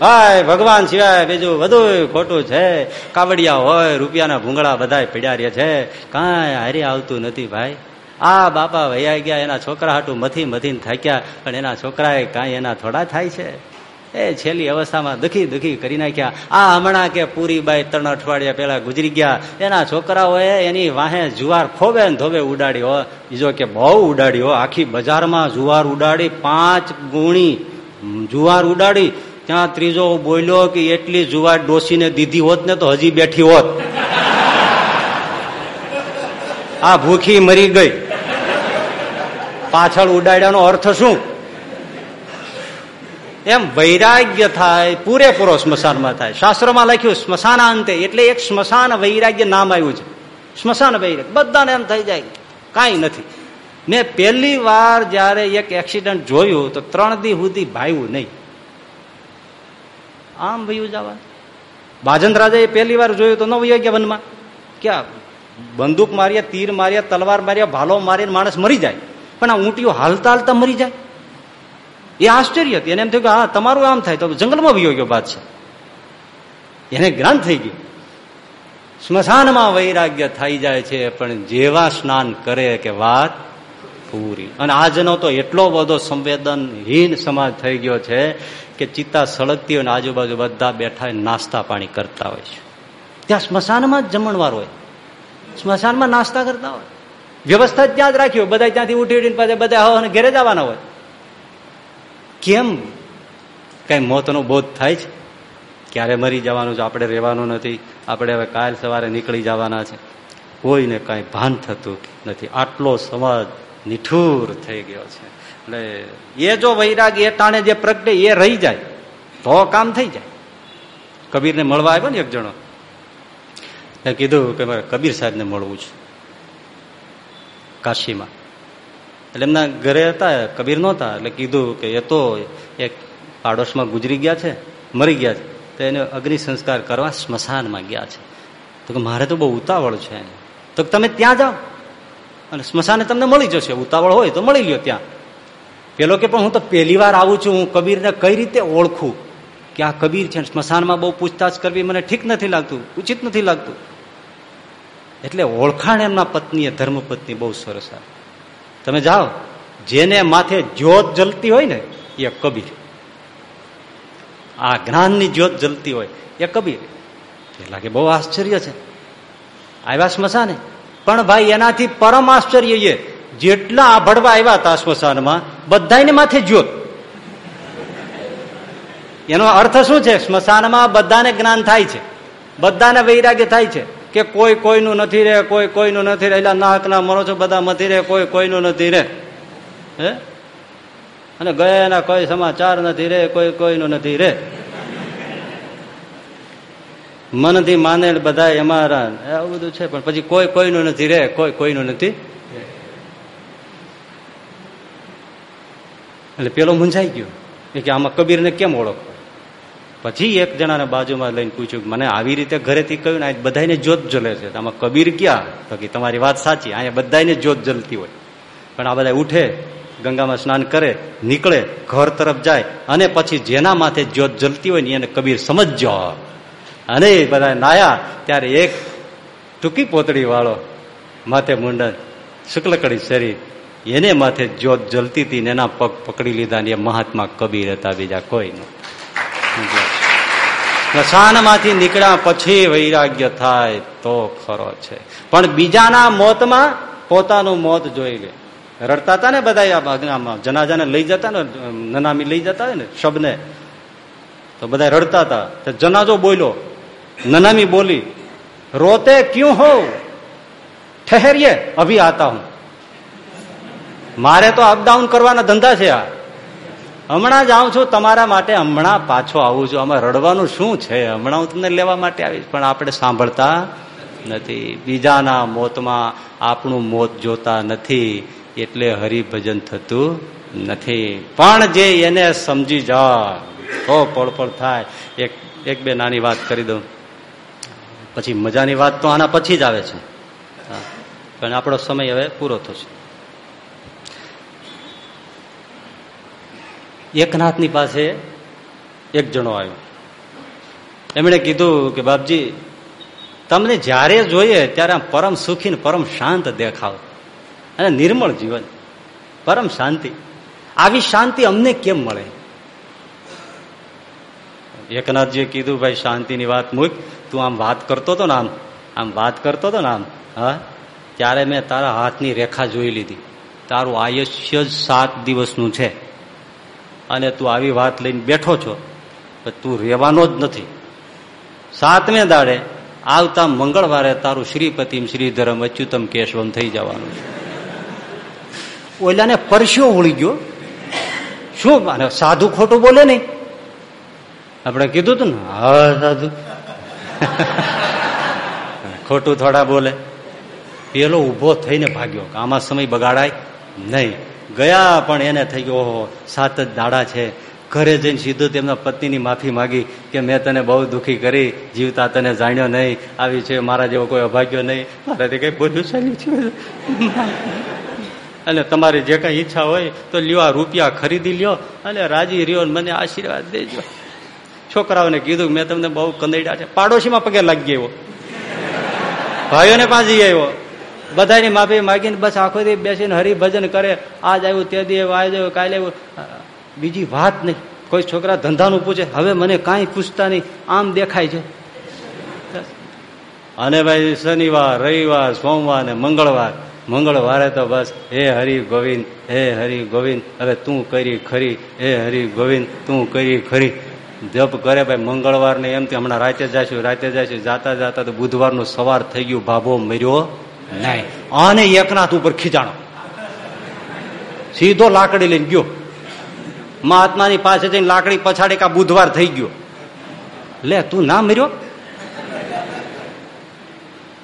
હાય ભગવાન સિવાય બીજું બધું ખોટું છે. કાવડિયા હોય રૂપિયાના ભૂંગળા બધા પડ્યા રહ્યા છે. કાંઈ હારી આવતું નથી ભાઈ. આ બાપા વૈયા ગયા એના છોકરા હાટું મથી મથીને થાક્યા પણ એના છોકરાએ કાંઈ એના થોડા થાય છે. એ છેલ્લી અવસ્થામાં દુખી દુખી કરી નાખ્યા. આ હમણાં કે પૂરી બાઈ ત્રણ અઠવાડિયા પેલા ગુજરી ગયા. એના છોકરાઓએ એની વાહે જુવાર ખોબે ને ધોબે ઉડાડી બીજો કે બહુ ઉડાડ્યો. આખી બજારમાં જુવાર ઉડાડી, પાંચ ગુણી જુવાર ઉડાડી. ત્યાં ત્રીજો બોલ્યો કે એટલી જુવાર ડોસીને દીધી હોત ને તો હજી બેઠી હોત. આ ભૂખી મરી ગઈ. પાછળ ઉડાડ્યાનો અર્થ શું? એમ વૈરાગ્ય થાય, પૂરેપૂરો સ્મશાનમાં થાય. શાસ્ત્રોમાં લખ્યું સ્મશાના અંતે એટલે એક સ્મશાન વૈરાગ્ય નામ આવ્યું છે. સ્મશાન વૈરાગ્ય. બધાને એમ થઈ જાય. કાંઈ નથી. મેં પહેલી વાર જયારે એક એક્સિડન્ટ જોયું તો ત્રણ દી સુધી ભાવ્યું નહીં. આમ ભયું જવા ભાજન રાજાએ પહેલી વાર જોયું તો ન વયો વનમાં? ક્યાં? બંદૂક માર્યા, તીર માર્યા, તલવાર માર્યા, ભાલો મારીને માણસ મરી જાય. પણ આ ઊંટીઓ હાલતા હાલતા મરી જાય. એ આશ્ચર્ય હતી. એને એમ થયું કે, હા, તમારું આમ થાય. તો જંગલમાં વયો ગયો છે એને જ્ઞાન થઈ ગયું સ્મશાનમાં વૈરાગ્ય થઈ જાય છે, પણ જેવા સ્નાન કરે કે વાત પૂરી. અને આજનો તો એટલો બધો સંવેદનહીન સમાજ થઈ ગયો છે કે ચિત્તા સળગતી હોય આજુબાજુ બધા બેઠા નાસ્તા પાણી કરતા હોય છે. ત્યાં સ્મશાનમાં જ જમણવાર હોય. સ્મશાનમાં નાસ્તા કરતા હોય. વ્યવસ્થા ત્યાં જ રાખી બધા ત્યાંથી ઉઠી ઉઠીને બધા હવા ઘેરે જવાના હોય. કેમ? કઈ મોતનો બોધ થાય છે? ક્યારે મરી જવાનું છે? આપણે રહેવાનું નથી. આપણે હવે કાલ સવારે નીકળી જવાના છે. કોઈને કાંઈ ભાન થતું નથી. આટલો સમાજ નિઠુર થઈ ગયો છે. એટલે એ જો વૈરાગ, એ ટાણે જે પ્રગટે એ રહી જાય, તો કામ થઈ જાય. કબીરને મળવા આવ્યો ને એક જણો. કીધું કે મારે કબીર સાહેબને મળવું છે. કાશીમાં. એટલે એમના ઘરે હતા, કબીર નહોતા. એટલે કીધું કે એ તો એક પાડોશમાં ગુજરી ગયા છે, મરી ગયા છે. તો એને અગ્નિ સંસ્કાર કરવા સ્મશાનમાં ગયા છે. તો કે મારે તો બહુ ઉતાવળ છે તો તમે ત્યાં જાઓ. અને સ્મશાને તમને મળી જશે. ઉતાવળ હોય તો મળી લ્યો ત્યાં. પેલો કે પણ હું તો પહેલી વાર આવું છું. હું કબીરને કઈ રીતે ઓળખું? કે આ કબીર છે સ્મશાનમાં બહુ પૂછતાછ કરવી મને ઠીક નથી લાગતું, ઉચિત નથી લાગતું. એટલે ઓળખાણ એમના પત્નીએ, ધર્મપત્ની બહુ સરસ આવે તમે જાઓ, જેને માથે જ્યોત જલતી હોય ને, એ કબીર. આ જ્ઞાનની જ્યોત જલતી હોય, એ કબીર. એટલા કે બહુ આશ્ચર્ય છે. આવ્યા સ્મશાને. પણ ભાઈ, એનાથી પરમ આશ્ચર્ય એ, જેટલા આભડવા આવ્યા હતા સ્મશાનમાં બધાને માથે જ્યોત. એનો અર્થ શું છે? સ્મશાનમાં બધાને જ્ઞાન થાય છે. બધાને વૈરાગ્ય થાય છે. કે કોઈ કોઈનું નથી રે, કોઈ કોઈનું નથી રે. એટલે નાકના મરો છો બધા નથી રે, કોઈ કોઈનું નથી રે. હે? અને ગયાના કોઈ સમાચાર નથી રે, કોઈ કોઈનું નથી રે. મનથી માને બધા અમારા આવું બધું છે, પણ પછી કોઈ કોઈનું નથી રે, કોઈ કોઈનું નથી. એટલે પેલો મૂંઝાઈ ગયો. કે આમાં કબીરને કેમ ઓળખો? પછી એક જણાને બાજુમાં લઈને પૂછ્યું મને આવી રીતે ઘરેથી કહ્યું ને બધાને જોત જલે છે. આમાં કબીર ક્યાં? તો કે તમારી વાત સાચી. અહીંયા બધાને જોત જલતી હોય. પણ આ બધા ઉઠે, ગંગામાં સ્નાન કરે, નીકળે, ઘર તરફ જાય અને પછી જેના માથે જ્યોત જલતી હોય ને એને કબીર સમજજો અને બધા નાયા. ત્યારે એક ટૂંકી પોતળી વાળો માથે મુંડન શુક્લકડી શરીર એને માથે જ્યોત જલતી હતી ને એના પગ પકડી લીધા ને એ મહાત્મા કબીર હતા બીજા કોઈ નહીં સ્મશાનમાંથી નીકળ્યા પછી વૈરાગ્ય થાય તો ખરો છે. પણ બીજાના મોતમાં પોતાનું મોત જોઈ લે. રડતા હતા ને બધા જનાજાને લઈ જતા ને, નનામી લઈ જતા ને, શબને. તો બધા રડતા હતા જનાજો બોલ્યો. નનામી બોલી, રોતે ક્યું હો ઠહેરીએ, અભી આતા હું. મારે તો અપડાઉન કરવાના ધંધા છે આ. હમણાં જ આવું છું, તમારા માટે હમણાં પાછો આવું છું. આમાં રડવાનું શું છે? હમણાં હું તમને લેવા માટે આવીશ, પણ આપણે સાંભળતા નથી. બીજાના મોતમાં આપણું મોત જોતા નથી, એટલે હરિભજન થતું નથી. પણ જે એને સમજી જાય તો પળપળ થાય. એક એક બે નાની વાત કરી દઉં. પછી મજાની વાત તો આના પછી જ આવે છે. પણ આપણો સમય હવે પૂરો થશે. એકનાથની પાસે એક જણો આવ્યો. એમણે કીધું કે, બાપજી, તમને જ્યારે જોઈએ ત્યારે આમ પરમ સુખી ને પરમ શાંત દેખાવ અને નિર્મળ જીવન, પરમ શાંતિ. આવી શાંતિ અમને કેમ મળે? એકનાથજીએ કીધું, ભાઈ, શાંતિની વાત મૂક. તું આમ વાત કરતો હતો ને આમ આમ વાત કરતો હતો ને આમ, હા? ત્યારે મેં તારા હાથની રેખા જોઈ લીધી. તારું આયુષ્ય જ સાત દિવસનું છે. અને તું આવી વાત લઈને બેઠો છો, તું રહેવાનો જ નથી. સાતમે દાડે આવતા મંગળવારે તારું શ્રીપતિમ શ્રીધરમ અચ્યુતમ કેશવમ થઈ જવાનું છે. ઓલાને પરસ્યો ઉળી ગયો. શું સાધુ ખોટું બોલે નહીં? આપણે કીધું તું ને, હા, સાધુ. ખોટું થોડા બોલે. પેલો ઊભો થઈને ભાગ્યો આમાં સમય બગાડાય નહીં. ગયા પણ એને થઈ ગયો, ઓહો, સાત જ દાડા છે. ઘરે જઈને સીધું તેમના પત્નીની માફી માગી કે મેં તને બહુ દુઃખી કરી જીવતા તને જાણ્યો નહીં, આવી છે, મારા જેવો કોઈ અભાગ્યો નહીં. મારાથી કઈ બોલ્યું ચાલ્યું છે. અને તમારી જે કઈ ઈચ્છા હોય તો લ્યો આ રૂપિયા ખરીદી લ્યો અને રાજી રહ્યો મને આશીર્વાદ દેજો. છોકરાઓને કીધું મેં તમને બહુ કંદડ્યા છે. પાડોશીમાં પગે લાગી ગયો. ભાઈઓને પાછી આવ્યો. બધાની માફી માગીને બસ આખો દી બેસીને હરિભજન કરે. આજ આવ્યું, તે દી આજ આવ્યું, કાલે આવ્યું. બીજી વાત નહીં. કોઈ છોકરા ધંધાનું પૂછે, હવે મને કાંઈ પૂછતા નહીં. આમ દેખાય છે. અને ભાઈ શનિવાર, રવિવાર, સોમવાર ને મંગળવાર. મંગળવારે તો બસ, હે હરિ ગોવિંદ, હે હરિ ગોવિંદ, હવે તું કરી ખરી. હે હરિ ગોવિંદ, તું કરી ખરી. જપ કરે ભાઈ મંગળવાર ને એમથી હમણાં રાતે જઈશું રાતે જઈશું જાતા જાતા તો બુધવારનું સવાર થઈ ગયું, ભાભો મર્યો. નહીં. આને એકનાથ ઉપર ખીજાણો. સીધો લાકડી લઈને ગયો. મહાત્માની પાસે જઈને લાકડી પછાડી કા બુધવાર થઈ ગયો. લે, તું ના મર્યો?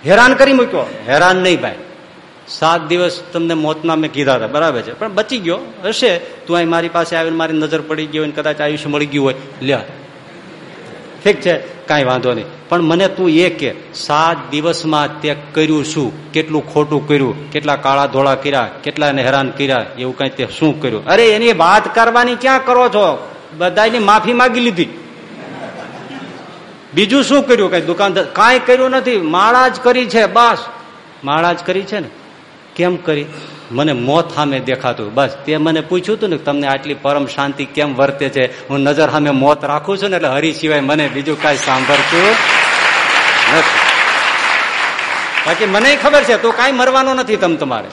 હેરાન કરી મૂક્યો. હેરાન નહીં ભાઈ. સાત દિવસ તમને મોતના મેં કીધા હતા. બરાબર છે. પણ બચી ગયો. હશે. તું અહીં મારી પાસે આવીને મારી નજર પડી ગઈ હોય કદાચ આયુષ્ય મળી ગયું હોય. લે ઠીક છે? કાંઈ વાંધો નહીં. પણ મને તું એ કે, સાત દિવસમાં તે કર્યું શું? કેટલું ખોટું કર્યું? કેટલા કાળા ધોળા કર્યા? કેટલાને હેરાન કર્યા? એવું કઈ તે શું કર્યું? અરે, એની વાત કરવાની ક્યાં કરો છો? બધાની માફી માગી લીધી. બીજું શું કર્યું? કઈ દુકાનદાર કાંઈ કર્યું નથી. માળા જ કરી છે, બસ. માળા જ કરી છે ને? કેમ કરી? મને મોત સામે દેખાતું. બસ, તે મને પૂછ્યું હતું ને તમને આટલી પરમ શાંતિ કેમ વર્તે છે? હું નજર સામે મોત રાખું છું ને એટલે હરી સિવાય મને બીજું કાંઈ સાંભળતું બાકી મને ખબર છે, તું કાંઈ મરવાનો નથી તમ તમારે.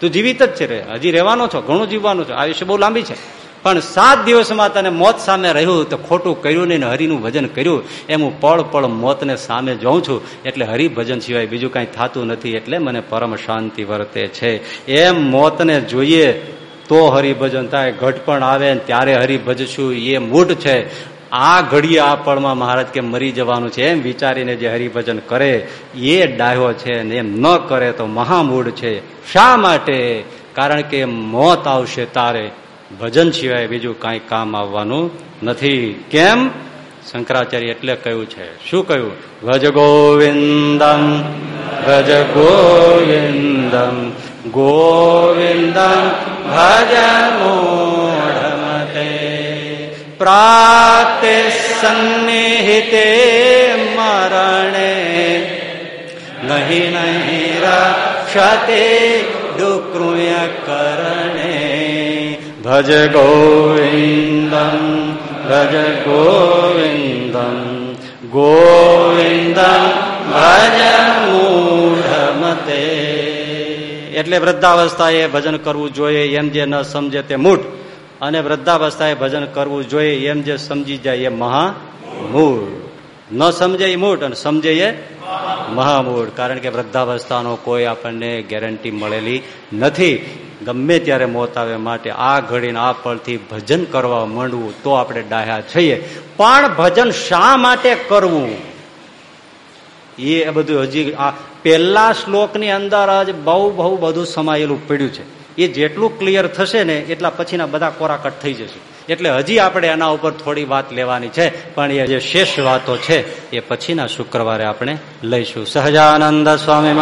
તું જીવિત જ છે રે. હજી રહેવાનો છો, ઘણું જીવવાનું છો. આયુષ્ય બહુ લાંબી છે. પણ સાત દિવસમાં તને મોત સામે રહ્યું તો ખોટું કર્યું નહીં હરિનું ભજન કર્યું, એમ હું પળ પળ મોતને સામે જોઉં છું. એટલે હરિભજન સિવાય બીજું કાંઈ થતું નથી, એટલે મને પરમ શાંતિ વર્તે છે. એમ મોતને જોઈએ તો હરિભજન થાય ઘટપણ આવે ત્યારે હરિભજશું, એ મૂઢ છે. આ ઘડીએ આ પળમાં મહારાજ કે મરી જવાનું છે, એમ વિચારીને જે હરિભજન કરે, એ ડાયો છે ને એમ ન કરે તો મહામૂઢ છે. શા માટે? કારણ કે મોત આવશે તારે. ભજન સિવાય બીજું કાંઈ કામ આવવાનું નથી. કેમ? શંકરાચાર્ય એટલે કહ્યું છે. શું કહ્યું? ભજ ગોવિંદમ ભજ ગોવિંદમ ગોવિંદમ ભજ મૂઢમતે. પ્રાતે સન્નિહિતે મરણે. નહીં નહીં રક્ષતે ડુકૃય કરણે. ભજ ગોવિંદમ ભજ ગોવિંદમ ગોવિંદમ ભજ મૂઢમતે એટલે વૃદ્ધાવસ્થાએ ભજન કરવું જોઈએ, એમ જે ન સમજે તે મૂઢ. અને વૃદ્ધાવસ્થાએ ભજન કરવું જોઈએ, એમ જે સમજી જાય એ મહા મૂળ ન સમજે એ મૂઢ અને સમજે એ મહામૂળ કારણ કે વૃદ્ધાવસ્થાનો કોઈ આપણને ગેરંટી મળેલી નથી. ગમે ત્યારે મોત આવે માટે આ ઘડીને આ પળથી ભજન કરવા માંડવું તો આપણે ડાહ્યા છીએ. પણ ભજન શા માટે કરવું? એ બધું હજી આ પહેલા શ્લોકની અંદર જ બહુ બહુ બધું સમાયેલું પડ્યું છે. એ જેટલું ક્લિયર થશે ને એટલા પછીના બધા કોરાકટ થઈ જશે. એટલે હજી આપણે એના ઉપર થોડી વાત લેવાની છે, પણ એ જે શેષ વાતો છે, એ પછીના શુક્રવારે આપણે લઈશું. સહજાનંદ સ્વામી